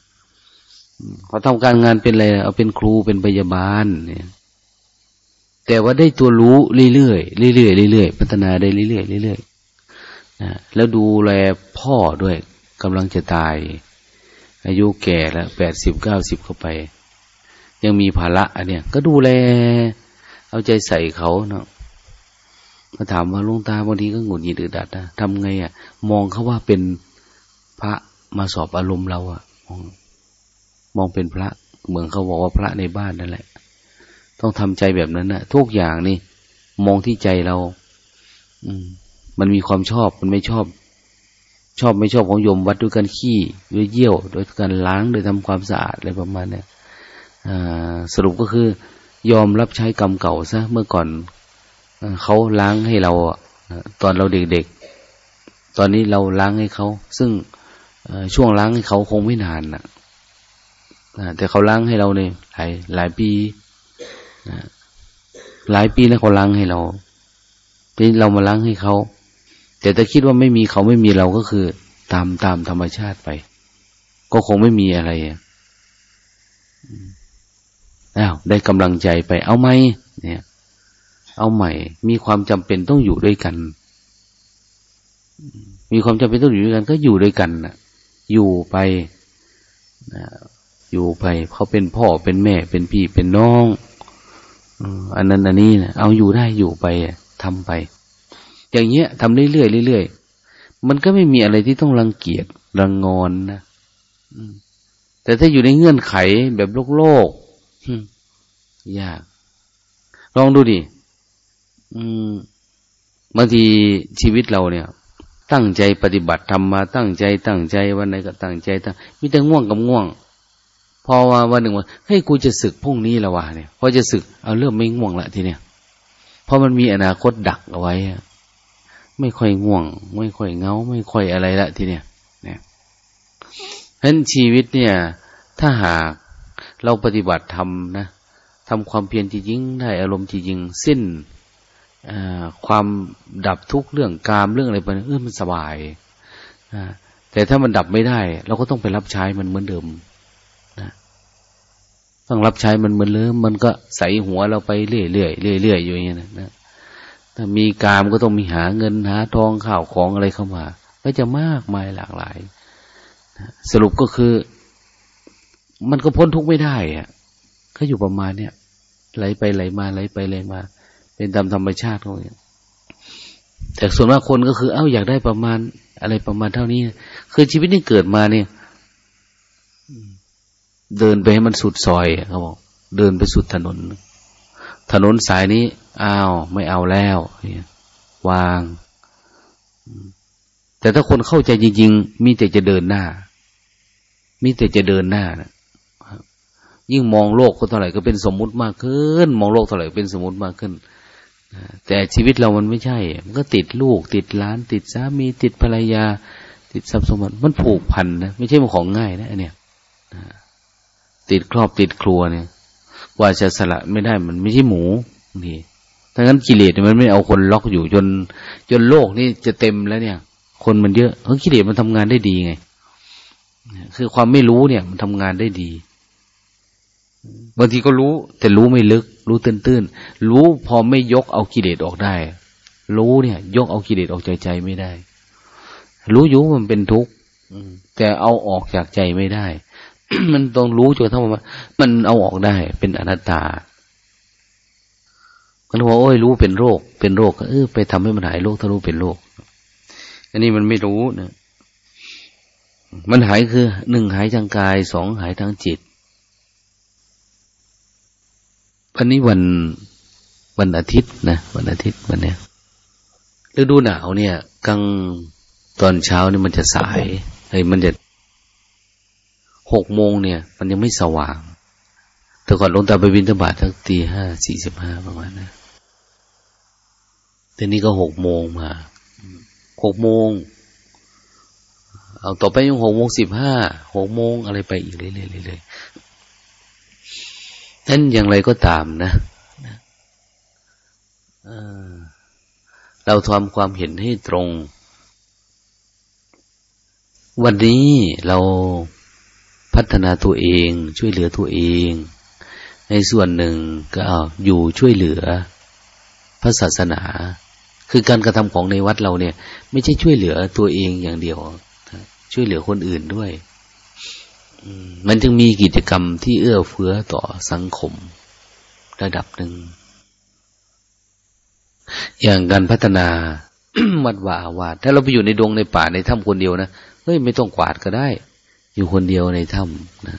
เขาทำการงานเป็นอะไรเอาเป็นครูเป็นพยาบาลเนี่ยแต่ว่าได้ตัวรู้เรื่อยๆเรื่อยๆเรื่อยๆพัฒนาได้เรื่อยๆเรื่อยๆนะแล้วดูแลพ่อด้วยกำลังจะตาย อายุแก่แล้วแปดสิบเก้าสิบเข้าไป ยังมีภาระอันเนี้ยก็ดูแล เอาใจใส่เขาเนาะ มาถามว่าลุงตาบางทีก็หงุดหงิดอึดอัดนะทำไงอะ มองเขาว่าเป็นพระมาสอบอารมณ์เราอะ มองมองเป็นพระเหมือนเขาบอกว่าพระในบ้านนั่นแหละ ต้องทำใจแบบนั้นนะทุกอย่างนี่ มองที่ใจเรา อืม มันมีความชอบมันไม่ชอบ ชอบไม่ชอบของโยมวัดด้วยการขี้ด้วยเยี่ยวด้วยการล้างโดยทำความสะอาดอะไรประมาณเนี้ยสรุปก็คือยอมรับใช้กรรมเก่าซะเมื่อก่อน เขาล้างให้เราตอนเราเด็กๆ ตอนนี้เราล้างให้เขา ซึ่งช่วงล้างให้เขาคงไม่นานนะแต่เขาล้างให้เราเนี่ยหลายหลายปีหลายปีแล้วเขาล้างให้เราทีนี้เรามาล้างให้เขา แต่ถ้าคิดว่าไม่มีเขาไม่มีเราก็คือ ตามตามธรรมชาติไป ก็คงไม่มีอะไรอ้าวได้กำลังใจไป เอาไหม เอาใหม่ มีความจำเป็นต้องอยู่ด้วยกัน มีความจำเป็นต้องอยู่ด้วยกัน ก็อยู่ด้วยกันนะอยู่ไปอยู่ไปเขาเป็นพ่อเป็นแม่ เป็นพี่เป็นน้องอันนั้นอันนี้นะเอาอยู่ได้อยู่ไปทำไป อย่างเงี้ยทำเรื่อยๆเรื่อยๆมันก็ไม่มีอะไรที่ต้องรังเกียจรังงอนนะแต่ถ้าอยู่ในเงื่อนไขแบบโลกโลกยาก ลองดูดิ บางทีชีวิตเราเนี่ย ตั้งใจปฏิบัติทำมาตั้งใจ ตั้งใจวันไหนก็ตั้งใจตั้งมีแต่ง่วงกับง่วง พอว่าวันหนึ่งว่าเฮ้ยกูจะศึกพรุ่งนี้ละวะเนี่ยพอจะศึกเอาเริ่มไม่ง่วงละทีเนี้ยเพราะมันมีอนาคตดักเอาไว้ไม่ค่อยง่วง ไม่ค่อยเงา ไม่ค่อยอะไรละทีเนี้ยเนี่ยฉะนั้นชีวิตเนี่ย ถ้าหากเราปฏิบัติทำนะทำความเพียรจริงได้อารมณ์จริงสิ้น ความดับทุกเรื่องกามเรื่องอะไรไปเออมันสบายแต่ถ้ามันดับไม่ได้ เราก็ต้องไปรับใช้มันเหมือนเดิมต้องรับใช้มันเหมือนเดิมมันก็ใส่หัวเราไปเรื่อยๆเรื่อยๆอยู่อย่างนี้นะถ้ามีกามก็ต้องมีหาเงินหาทองข้าวของอะไรเข้ามา ก็จะมากมายหลากหลายสรุปก็คือ มันก็พ้นทุกข์ไม่ได้อะก็อยู่ประมาณเนี้ยไหลไปไหลมาไหลไปไหลมา เป็นตามธรรมชาติเของเนี่ยแต่ส่วนมากคนก็คือ เอ้าอยากได้ประมาณ อะไรประมาณเท่านี้ คือชีวิตนี้เกิดมาเนี่ยเดินไปให้มันสุดซอยเขาบอกเดินไปสุดถนน ถนนสายนี้อ้าว ไม่เอาแล้ววาง แต่ถ้าคนเข้าใจจริง ๆ มีแต่จะเดินหน้า มีแต่จะเดินหน้านะยิ่งมองโลกก็เท่าไหร่ก็เป็นสมมุติมากขึ้น มองโลกเท่าไหร่เป็นสมมุติมากขึ้น แต่ชีวิตเรามันไม่ใช่ มันก็ติดลูก ติดล้าน ติดสามี ติดภรรยา ติดทรัพย์สมบัติ มันผูกพันนะ ไม่ใช่มันของง่ายนะเนี่ยติดครอบติดครัวเนี่ย ว่าจะสละไม่ได้มันไม่ใช่หมูนี่ถ้างั้นกิเลสมันไม่เอาคนล็อกอยู่จน จนโลกนี่จะเต็มแล้วเนี่ย คนมันเยอะเพราะกิเลสมันทำงานได้ดีไง คือความไม่รู้เนี่ย มันทำงานได้ดี บางทีก็รู้ แต่รู้ไม่ลึก รู้ตื้นๆรู้พอไม่ยกเอากิเลสออกได้ รู้เนี่ย ยกเอากิเลสออกจากใจไม่ได้ รู้อยู่มันเป็นทุกข์แต่เอาออกจากใจไม่ได้ มันต้องรู้จนทั้งว่ามันเอาออกได้ เป็นอนัตตามันบอกโอ้ยรู้เป็นโรค เป็นโรคก็เออไปทำให้มันหายโรคถ้ารู้เป็นโรคอันนี้มันไม่รู้นะมันหายคือหนึ่งหายทางกายสองหายทางจิต วันนี้วันวันอาทิตย์นะวันอาทิตย์วันเนี้ยฤดูหนาวเนี่ยกลางตอนเช้านี่มันจะสายไอ้มันจะหกโมงเนี่ย มันยังไม่สว่าง แต่ก่อนลงตาไปบินทบาททั้งตีห้าสี่สิบห้าประมาณนะแต่นี้ก็หกโมงมาหกโมงเอาต่อไปยังหกโมงสิบห้าหกโมงอะไรไปอีกเรื่อยๆ นั้นอย่างไรก็ตามนะเราทำความเห็นให้ตรง วันนี้เราพัฒนาตัวเอง ช่วยเหลือตัวเอง ในส่วนหนึ่งก็อยู่ช่วยเหลือ พระศาสนา คือการกระทำของในวัดเราเนี่ย ไม่ใช่ช่วยเหลือตัวเองอย่างเดียว ช่วยเหลือคนอื่นด้วย มันจึงมีกิจกรรมที่เอื้อเฟื้อต่อสังคม ระดับหนึ่ง อย่างการพัฒนาวัดวาอาวาสถ้าเราไปอยู่ในดงในป่าในถ้ำคนเดียวนะเฮ้ยไม่ต้องกวาดก็ได้ อยู่คนเดียวในถ้ำนะ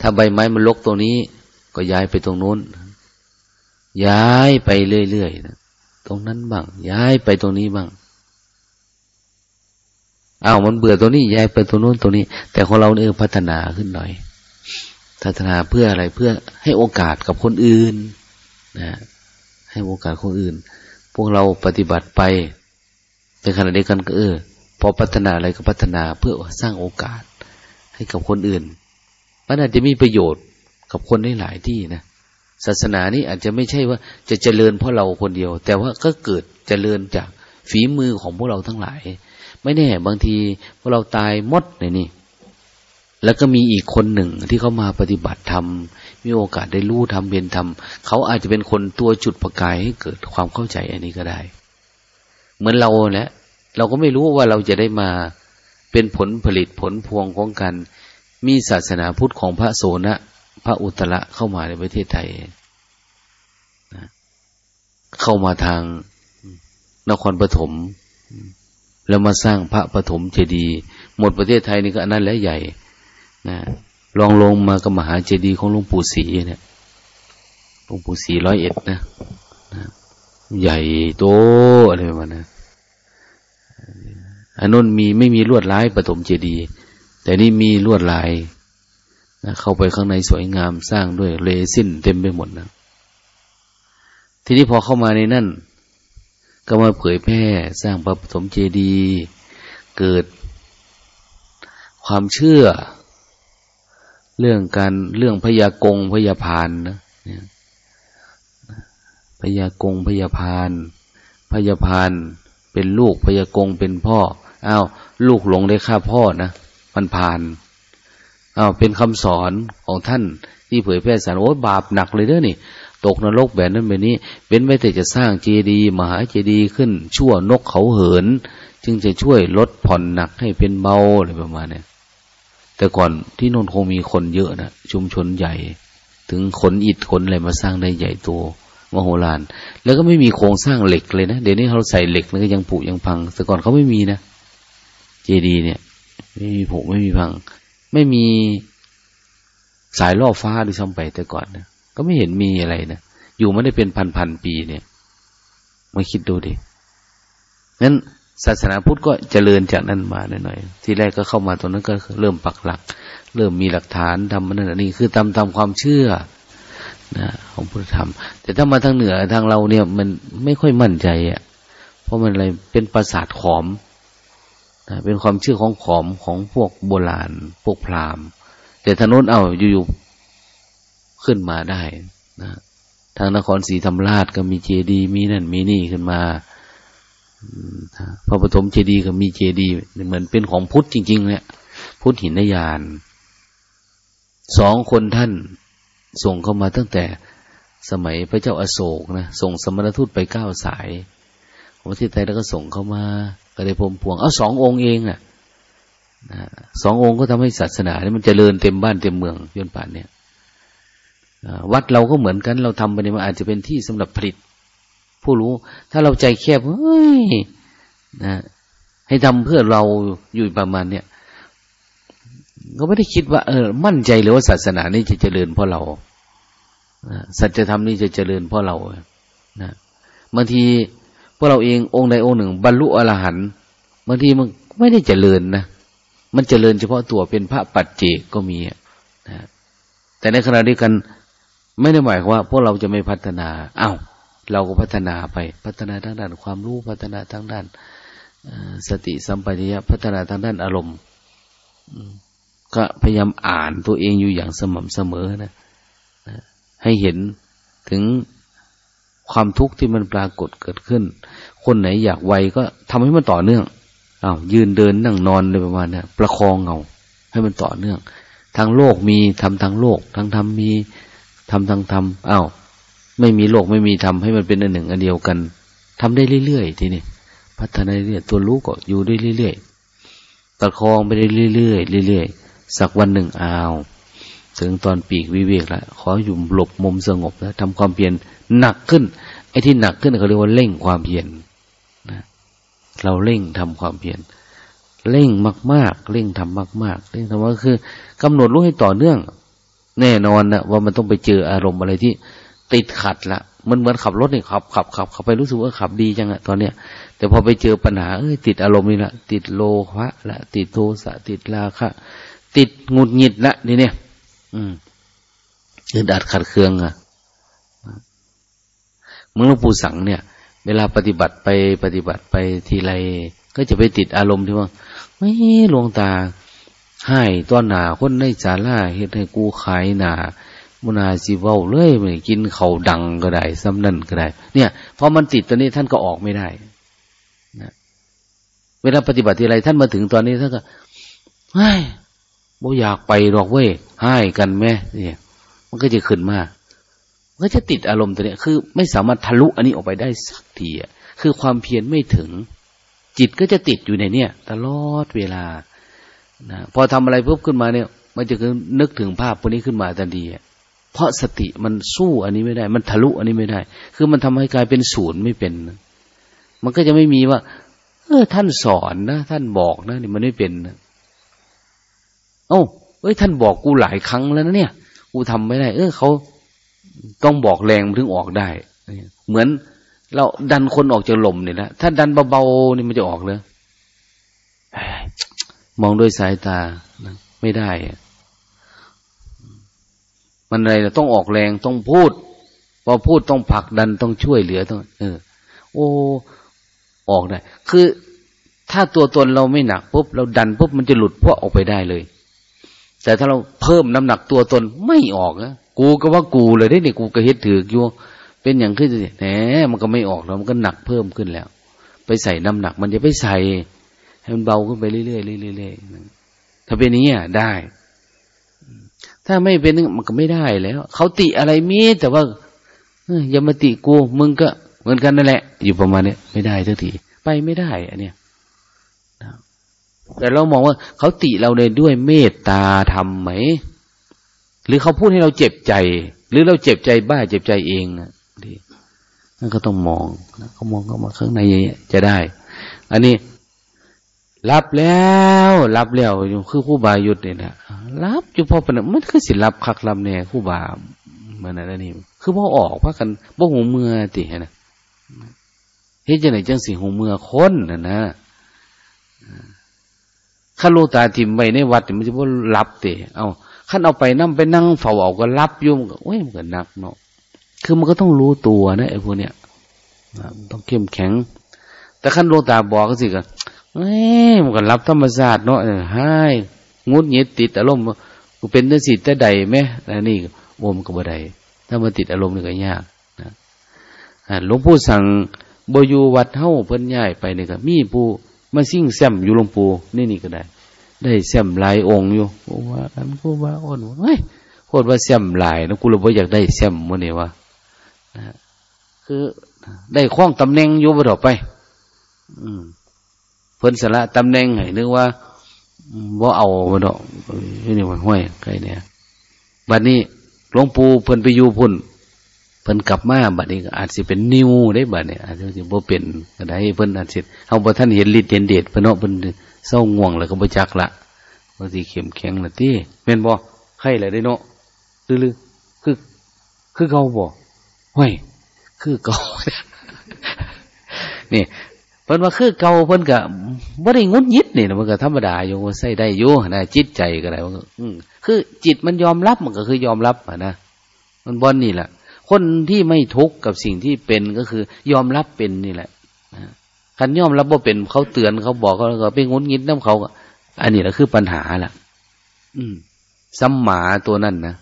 ถ้าใบไม้มันลกตรงนี้ ก็ย้ายไปตรงนู้น ย้ายไปเรื่อยๆนะตรงนั้นบ้าง ย้ายไปตรงนี้บ้าง อ้าวมันเบื่อตัวนี้ย้ายไปตัวโน้นตัวนี้ แต่ของเราเออพัฒนาขึ้นหน่อย พัฒนาเพื่ออะไรเพื่อให้โอกาสกับคนอื่นนะให้โอกาสคนอื่น พวกเราปฏิบัติไปในขณะเดียวกันก็เออพอพัฒนาอะไรก็พัฒนาเพื่อสร้างโอกาสให้กับคนอื่นมันอาจจะมีประโยชน์กับคนได้หลายที่นะศาสนานี้อาจจะไม่ใช่ว่าจะเจริญเพราะเราคนเดียว แต่ว่าก็เกิดเจริญจากฝีมือของพวกเราทั้งหลาย ไม่แน่ บางทีพวกเราตายมดในนี่ แล้วก็มีอีกคนหนึ่งที่เขามาปฏิบัติธรรมมีโอกาสได้รู้ทำเรียนทำเขาอาจจะเป็นคนตัวจุดประกายให้เกิดความเข้าใจอันนี้ก็ได้ เหมือนเราแหละเราก็ไม่รู้ว่าเราจะได้มาเป็นผลผลิตผลพวงของกันมีศาสนาพุทธของพระโสนะพระอุตระเข้ามาในประเทศไทยเข้ามาทางนครปฐม แล้วมาสร้างพระปฐมเจดีย์หมดประเทศไทยนี่ก็อันนั้นแล้วใหญ่นะลองลงมากับมหาเจดีย์ของหลวงปู่ศรีเนี่ยหลวงปู่ศรีร้อยเอ็ดนะนะใหญ่โตอะไรประมาณนั้นอันนู้นมีไม่มีลวดลายปฐมเจดีย์แต่นี่มีลวดลายนะเข้าไปข้างในสวยงามสร้างด้วยเลซินเต็มไปหมดนะทีนี้พอเข้ามาในนั่น ก็มาเผยแพร่สร้างพระปฐมเจดีย์เกิดความเชื่อ เรื่องการเรื่องพยากงพยาพานนะพยากงพยาพานพยาพานเป็นลูกพยากงเป็นพ่ออ้าวลูกหลงได้ฆ่าพ่อนะมันผ่านอ้าวเป็นคำสอนของท่านที่เผยแพร่สารโอ้บาปหนักเลยเด้อนี่ ตกนรกแบบนั้นแบบนี้ เป็นไม่แต่จะสร้างเจดีย์มหาเจดีย์ขึ้น ชั่วนกเขาเหิน จึงจะช่วยลดผ่อนหนักให้เป็นเบาอะไรประมาณนี้แต่ก่อนที่นนคงมีคนเยอะนะชุมชนใหญ่ ถึงขนอิฐขนอะไรมาสร้างได้ใหญ่โตมโหฬารแล้วก็ไม่มีโครงสร้างเหล็กเลยนะเดี๋ยวนี้เขาใส่เหล็กแล้วก็ยังผุยังพัง แต่ก่อนเขาไม่มีนะเจดีย์เนี่ย ไม่มีผุไม่มีพัง ไม่มีสายล่อฟ้าด้วยซ้ำไปแต่ก่อนนะ ก็ไม่เห็นมีอะไรนะอยู่ไม่ได้เป็นพันพันปีเนี่ยมาคิดดูดินั้นศาสนาพุทธก็เจริญจากนั้นมาหน่อยๆที่แรกก็เข้ามาตรงนั้นก็เริ่มปักหลัก เริ่มมีหลักฐานทำมันนั่นนี่คือตามตามความเชื่อนะของพุทธธรรม แต่ถ้ามาทางเหนือทางเราเนี่ย มันไม่ค่อยมั่นใจอะ เพราะมันอะไรเป็นประสาทขอมเป็นความเชื่อของขอมของพวกโบราณพวกพราหมณ์แต่ถนนเอาอยู่ ขึ้นมาได้นะทางนครศรีธรรมราชก็มีเจดี มีนั่นมีนี่ขึ้นมาพระปฐมเจดีก็มีเจดีเหมือนเป็นของพุทธจริง ๆ เนี่ยพุทธหินยานสองคนท่านส่งเข้ามาตั้งแต่สมัยพระเจ้าอาโศกนะส่งสมณทูตไปเก้าสายประเทศไทยแล้วก็ส่งเข้ามาก็ได้พมพวงเอาสององค์เองอะสององค์ก็ทำให้ศาสนาเนี่ยมันจเจริญเต็มบ้านเต็มเมืองยนป่านเนี่ย วัดเราก็เหมือนกัน เราทำไปเนี่ยมันอาจจะเป็นที่สำหรับผลิต ผู้รู้ ถ้าเราใจแคบเฮ้ยนะให้ทำเพื่อเราอยู่ประมาณ เนี่ยก็ไม่ได้คิดว่า เออ มั่นใจเลยว่าศาสนานี่จะเจริญเพราะเราสัจธรรมนี่จะเจริญเพราะเรานะบางทีพวกเราเององค์ใดองค์หนึ่ง บรรลุอรหันต์บางทีมันไม่ได้เจริญนะมันเจริญเฉพาะตัวเป็นพระปัจเจกก็มีนะแต่ในขณะเดียวกัน ไม่ได้หมายความว่าพวกเราจะไม่พัฒนาอา้าวเราก็พัฒนาไป พัฒนาทางด้านความรู้พัฒนาทางด้านสติสัมปชัญญะพัฒนาทางด้านอารมณ์ก็พยายามอ่านตัวเองอยู่อย่างสม่ำเสมอนะให้เห็นถึงความทุกข์ที่มันปรากฏเกิดขึ้น คนไหนอยากไวก็ทำให้มันต่อเนื่องอา้าวยืนเดินนั่งนอนเลยประมาณนี้ประคองเงาให้มันต่อเนื่องทางโลกมีทำทางโลกทางธรรมมี ทำทางธรรมอ้าวไม่มีโลกไม่มีธรรมให้มันเป็นอันหนึ่งอันเดียวกันทำได้เรื่อยๆทีนี้พัฒนาเรื่อยตัวรู้ก็อยู่ได้เรื่อยๆประคองไปได้เรื่อยๆเรื่อยๆสักวันหนึ่งอ้าวถึงตอนปีกวิเวกแล้วขออยู่หลบมุมสงบแล้วทำความเพียรหนักขึ้น ไอ้ที่หนักขึ้นเขาเรียกว่าเร่งความเพียรนะเราเร่งทำความเพียรเร่งมาก ๆ เร่งทำมาก ๆ เร่งทำว่าคือกำหนดรู้ให้ต่อเนื่อง แน่นอนนะว่ามันต้องไปเจออารมณ์อะไรที่ติดขัดละมันเหมือนขับรถนี่ขับขับขับขับไปรู้สึกว่าขับดีจังอะตอนเนี้ย แต่พอไปเจอปัญหาเอ้ยติดอารมณ์นี่ละติดโลภะละติดโทสะติดราคะติดงุดหงิดละนี่เนี่ย อืมอึดอัดขัดเคืองอะเมึงหลวงปู่สังเนี่ย เวลาปฏิบัติไปปฏิบัติไปทีไรก็จะไปติดอารมณ์ที่ว่าไม่หลวงตา ให้ต้อนหนาคนในจาร่าเฮ็ดให้กูขายหนามุนาสิเว้าเลยไม่กินเขาดังก็ได้ซ้ำนั่นก็ได้ เนี่ยพอมันติดตอนนี้ท่านก็ออกไม่ได้นะเวลาปฏิบัติอะไรท่านมาถึงตอนนี้ท่านก็ไม่บ่อยากไปหรอกเว้ยให้กันแม่เนี่ย มันก็จะขึ้นมาก็จะติดอารมณ์ตัวนี้คือ ไม่สามารถทะลุอันนี้ออกไปได้สักทีอะคือความเพียรไม่ถึง จิตก็จะติดอยู่ในเนี่ย ตลอดเวลา นะพอทำอะไรปุ๊บขึ้นมาเนี่ย มันจะคือนึกถึงภาพพวกนี้ขึ้นมาทันทีเพราะสติมันสู้อันนี้ไม่ได้ มันทะลุอันนี้ไม่ได้ คือมันทำให้กลายเป็นศูนย์ไม่เป็น มันก็จะไม่มีว่า เออ ท่านสอนนะท่านบอกนะนี่มันไม่เป็นนะเอ้เอ้ยท่านบอกกูหลายครั้งแล้วนะเนี่ยกูทำไม่ได้ เออเขาต้องบอกแรงถึงออกได้ เหมือนเราดันคนออกจากลมเนี่ยนะถ้าดันเบาๆนี่มันจะออกเลย มองด้วยสายตาไม่ได้มันอะไรต้องออกแรงต้องพูด พอพูดต้องผลักดันต้องช่วยเหลือต้องเออ โอ้ออกได้คือถ้าตัวตนเราไม่หนักปุ๊บเราดันปุ๊บมันจะหลุดพวกออกไปได้เลย แต่ถ้าเราเพิ่มน้ำหนักตัวตนไม่ออกนะกูก็ว่ากูเลยได้เนี่ยกูก็เฮ็ดถืออยู่เป็นอย่างขึ้นแหมมันก็ไม่ออกแล้วมันก็หนักเพิ่มขึ้นแล้ว ไปใส่น้ำหนัก มันจะไปใส่ มันเบาขึ้นไปเรื่อยๆเรื่อยๆถ้าเป็นอย่างนี้ได้ ถ้าไม่เป็นมันก็ไม่ได้แล้ว เขาติอะไรมีแต่ว่าอย่ามาติกูมึงก็เหมือนกันนั่นแหละ อยู่ประมาณนี้ไม่ได้ทันทีไปไม่ได้อันเนี้ยแต่เรามองว่าเขาติเราในด้วยเมตตาทำไหม หรือเขาพูดให้เราเจ็บใจ หรือเราเจ็บใจบ้าเจ็บใจเองนะดีนั่นก็ต้องมองเขามองเข้ามาข้างในจะได้ อันนี้ รับแล้วรับแล้วอยู่คือคู่บายุดเนี่ยนะรับอยู่พอเป็นมันคือสิรับคักรับเนี่ยคู่บาเมื่อนั้นนี่คือพ่อออกพักกันบ่หูเมื่อตินะเฮ็ดจังไหนจังสิหูเมื่อคนนะนะข้าโลตาทิมไว้ในวัดมันจะว่ารับเตะเอาขั้นเอาไปนั่งไปนั่งเฝ้าเอาก็รับยุ่งโอ้ยมันก็นักเนาะคือมันก็ต้องรู้ตัวนะไอ้พวกเนี้ยต้องเข้มแข็ง แต่ขั้นโลตาบอกก็สิกัน เอ้มันก็รับธรรมชาติเนาะให้งุดหงิดติดอารมณ์กูเป็นเนื้อสิแต่ใดไหมอันนี้โอมก็บ่ได้ถ้ามันติดอารมณ์นี่ก็ยากนะหลวงปู่สั่งบอยู่วัดเท่าเพิ่นย้ายไปนี่ก็มีผู้มาซิ่งแซมอยู่หลวงปู่นี่นี่ก็ได้ ได้เสียมลายองค์อยู่ว่าอันกูว่าอ่อนเฮ้ยโคตรว่าเสียมลายนะกูเลยว่าอยากได้เสียมมันนี่วะคือได้คล้องตำแหน่งอยู่บ่ดอกไป อืม เพิ่นสละตำแหน่งให้นึกว่าว่าเอาบ่ดอกนี่มันห้วยใครเนี่ยบัดนี้หลวงปู่เพิ่นไปอยู่พุ่นเพิ่นกลับมาบัดนี้อาจสิเป็นนิวได้บัดนี้อาจจะบ่เป็นก็ได้เพิ่นอาจสิเฮาบ่ท่านเห็นฤทธิ์เห็นเดชเพิ่นเนาะเพิ่นเศร้าง่วงแล้วก็บ่จักละบางทีเข้มแข็งละที่เป็นบ่ไข่เลยได้เนาะลือคือคือเขาบ่ห้ยคือเก่านี่ พิ่นว่าคือเก่าเพิ่นก็บ่ได้งุนยิดนี่มันก็ธรรมดาอยู่ใส่ได้อยู่นะจิตใจก็ได้มันอืคือจิตมันยอมรับมันก็คือยอมรับนะมันบ่นนี่แหละ คนที่ไม่ทุกข์กับสิ่งที่เป็นก็คือ ยอมรับเป็นนี่แหละคันยอมรับว่าเป็นเขาเตือนเขาบอกเขาก็ไปงุนงิดน้ำเขาอันนี้แหละคือปัญหาล่ะ อืมสัมมาตัวนั่นนะ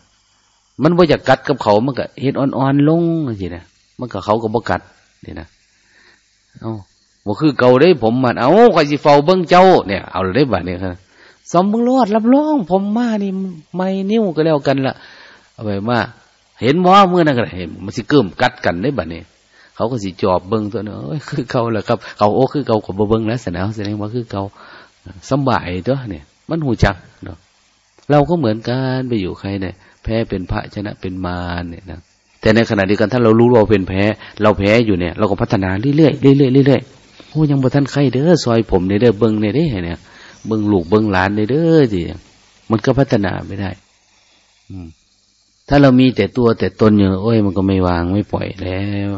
มันว่าอยากกัดกับเขามันก็เห็ดอ่อนๆลงสินะมันก็เขาก็บกัดนี่นะเอา บ่คือเก่าได้ผมมันเอาใครสิเฝ้าเบิ้งเจ้า เนี่ยเอาได้บ่เนี่ยครับสมบึงรอดรับรอง ผมมานี่ไม่นิ้วก็แล้วกันละเอาไปมาเห็นว่าเมื่อนั้นก็เห็นมันสิเกิ่มกัดกันได้บ่เนี่ยเขาก็สิจอบเบิ้งตัวเนาะคือเขาแหละครับเขาโอ้คือเขาขบเบิ้งแล้วแสดงแสดงว่าคือเขาสบายตัวเนี่ย มันหูจักเนาะเราก็เหมือนกันไปอยู่ใครเนี่ย แพ้เป็นพระชนะเป็นมารเนี่ยนะแต่ในขณะเดียวกันถ้าเรารู้เราเป็นแพ้ เราแพ้อยู่เนี่ย เราก็พัฒนาเรื่อยๆเรื่อยๆเรื่อยๆ โอ้ยังบ่ท่านใครเด้อซอยผมเนี่ยเด้อเบิ้งเนี่ยได้เนี่ยเบิ้งลูกเบิ้งหลานเนี่ยเด้อสิมันก็พัฒนาไม่ได้ อืม ถ้าเรามีแต่ตัวแต่ตนอยู่โอ้ยมันก็ไม่วางไม่ปล่อยแล้ว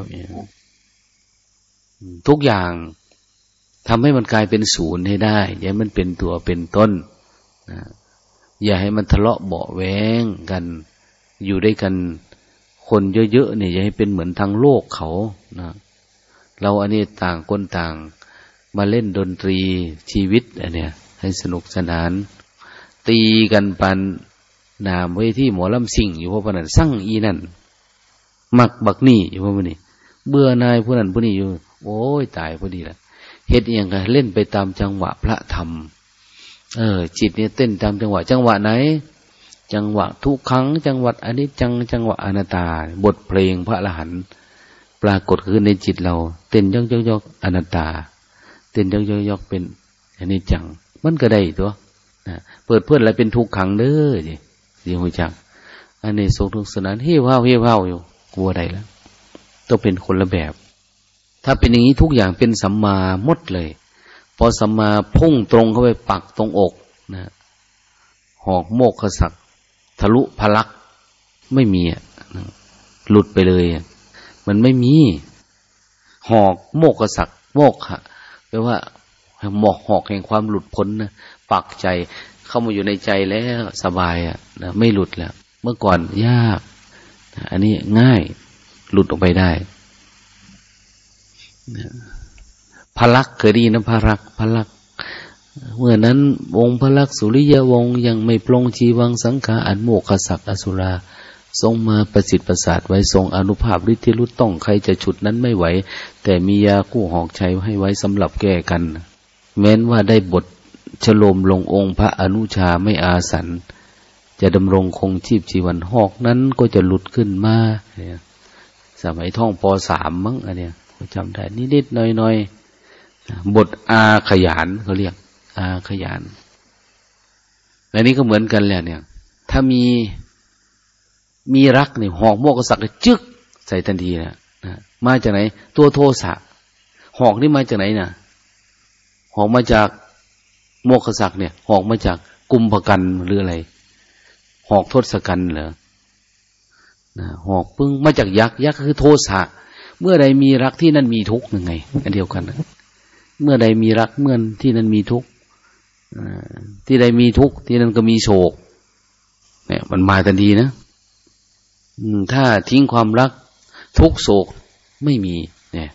ทุกอย่างทำให้มันกลายเป็นศูนย์ให้ได้ อย่าให้มันเป็นตัวเป็นต้นนะอย่าให้มันทะเลาะเบาแวงกัน อยู่ด้วยกันคนเยอะๆเนี่ยอย่าให้เป็นเหมือนทางโลกเขานะ เราอันนี้ต่างคนต่าง มาเล่นดนตรีชีวิตอันเนี้ยให้สนุกสนาน ตีกันปันนามไว้ที่หมอลำสิ่งอยู่เพราะว่านั้นสั่งอีนั่นมักบักนี่อยู่เพราะว่านี่เบื่อนายผู้นั้นผู้นี้อยู่ โอ้ยตายพอดีละเฮ็ดอย่างไงเล่นไปตามจังหวะพระธรรม เออ จิตเนี่ยเต้นตามจังหวะ จังหวะไหน จังหวะทุกครั้ง จังหวัดอันนี้จังจังหวะอนัตตา บทเพลงพระอรหันต์ ปรากฏขึ้นในจิตเรา เต้นยกยกยกอนัตตา เต้นยอกยอกยอกเป็นอันนี้จัง มันก็ได้ตัวนะเปิดเพื่อนอะไรเป็นทุกขังเด้อดิดีหัวจังอันนี้ทรงทุกสนานเฮ้ยว้าวเฮ้ยว้าวอยู่กลัวใดแล้วต้องเป็นคนละแบบ ถ้าเป็นอย่างนี้ทุกอย่างเป็นสัมมาหมดเลย พอสัมมาพุ่งตรงเข้าไปปักตรงอกนะหอกโมกขสักทะลุพลักไม่มีอะหลุดไปเลยอะ มันไม่มี หอกโมกสักโมกค่ะแปลว่าหมอกหอกแห่งความหลุดพ้นนะปักใจเข้ามาอยู่ในใจแล้วสบายอะนะไม่หลุดแล้ว เมื่อก่อนยากอันนี้ง่ายหลุดออกไปได้พลักเคยดีนะพลักพลักเมื่อนั้น วงพลักสุริยวงยังไม่ปลงชีวังสังขาอันโมกขสักอสุรา ทรงมาประสิทธิ์ประสาทไว้ทรงอนุภาพฤทธิรุตต้องใครจะฉุดนั้นไม่ไหว แต่มียาคู่หอกชัยให้ไว้สำหรับแก้กัน แม้นว่าได้บทฉลมลงองค์พระอนุชาไม่อาสัน จะดำรงคงชีพชีวันหอกนั้นก็จะหลุดขึ้นมาสมัยท่องปสามมั้งอันเนี้ยจำได้นิดๆหน่อยๆบทอาขยานเขาเรียก อาขยานอันนี้ก็เหมือนกันแหละเนี่ย ถ้ามี มีรักเนี่ยหอกโมกสักจึกใส่ทันทีนะนะมาจากไหน ตัวโทสะหอกนี่มาจากไหนนะหอกมาจากโมกสักเนี่ยหอกมาจากกุมภกันหรืออะไร หอกทศกัณฐ์เหรอนะหอกพึ่งมาจากยักษ์ยักษ์คือโทสะเมื่อใดมีรักที่นั่นมีทุกข์ยังไงอันเดียวกันนะเมื่อใดมีรักเมื่อนที่นั่นมีทุกข์ที่ใดมีทุกข์ที่นั่นก็มีโศกเนี่ยมันมาทันทีนะ ถ้าทิ้งความรัก ทุกโศกไม่มี เนี่ย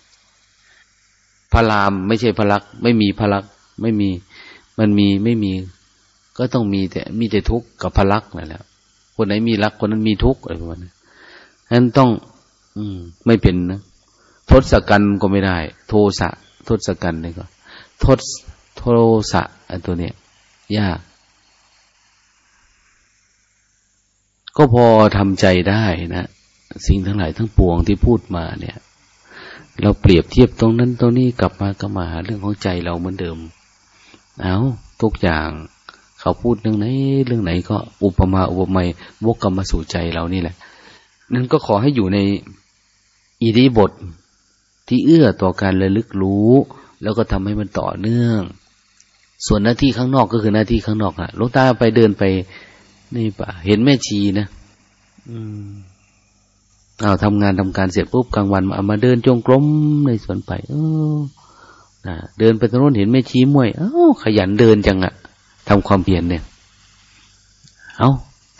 พระรามไม่ใช่พระลักไม่มีพระลักไม่มี มันมีไม่มี ก็ต้องมีแต่มีแต่ทุกข์กับพระลักนั่นแหละคนไหนมีรักคนนั้นมีทุกข์อะไรประมาณนั้นฉะนั้นต้อง อืม ไม่เป็นนะทศกัณฐ์ก็ไม่ได้ โทสะทศกัณฐ์นี่ก็ทศโทสะอันตัวเนี้ยยาก ก็พอทำใจได้นะ สิ่งทั้งหลายทั้งปวงที่พูดมาเนี่ย เราเปรียบเทียบตรงนั้นตรงนี้กลับมาก็มาหาเรื่องของใจเราเหมือนเดิม เอาทุกอย่างเขาพูดเรื่องไหนเรื่องไหนก็อุปมาอุปไมยวกกรรมสู่ใจเรานี่แหละ นั่นก็ขอให้อยู่ในอิริบทที่เอื้อต่อการระลึกรู้ แล้วก็ทำให้มันต่อเนื่อง ส่วนหน้าที่ข้างนอกก็คือหน้าที่ข้างนอกอะลูกตาไปเดินไป นี่ป่ะเห็นแม่ชีนะอืมเอาทำงานทำการเสร็จปุ๊บกลางวันมามาเดินจงกรมในสวนไป เออนะเดินไปตรงโน้นเห็นแม่ชีมวย เอ้าขยันเดินจังอะทำความเพียรเนี่ย เอา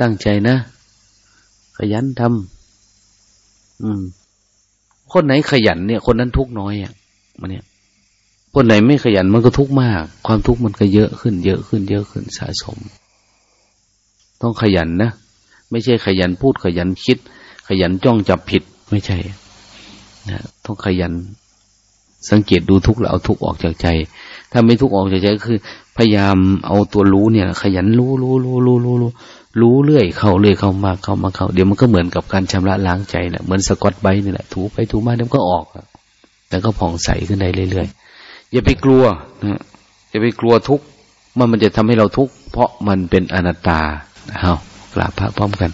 ตั้งใจนะ ขยันทำอืม คนไหนขยันเนี่ย คนนั้นทุกน้อยอะ่ะมันเนี่ย คนไหนไม่ขยันมันก็ทุกข์มาก ความทุกข์มันก็เยอะขึ้น เยอะขึ้น เยอะขึ้นสะสม ต้องขยันนะ ไม่ใช่ขยันพูดขยันคิด ขยันจ้องจับผิดไม่ใช่นะต้องขยัน สังเกตดูทุกข์แล้วเอาทุกข์ออกจากใจ ถ้าไม่ทุกข์ออกจากใจก็คือ พยายามเอาตัวรู้เนี่ย ขยันรู้รู้รู้รู้รู้รู้รู้เรื่อยเข้าเรื่อยเข้ามาเข้ามาเข้า เดี๋ยวมันก็เหมือนกับการชำระล้างใจแหละเหมือนสกอตไบนี่แหละถูไปถูมาเดี๋ยวก็ออกแล้วก็ผ่องใสขึ้นได้เรื่อยๆอย่าไปกลัวนะอย่าไปกลัวทุกข์มันมันจะทำให้เราทุกข์เพราะมันเป็นอนัตตา เอากราบพระพร้อมกัน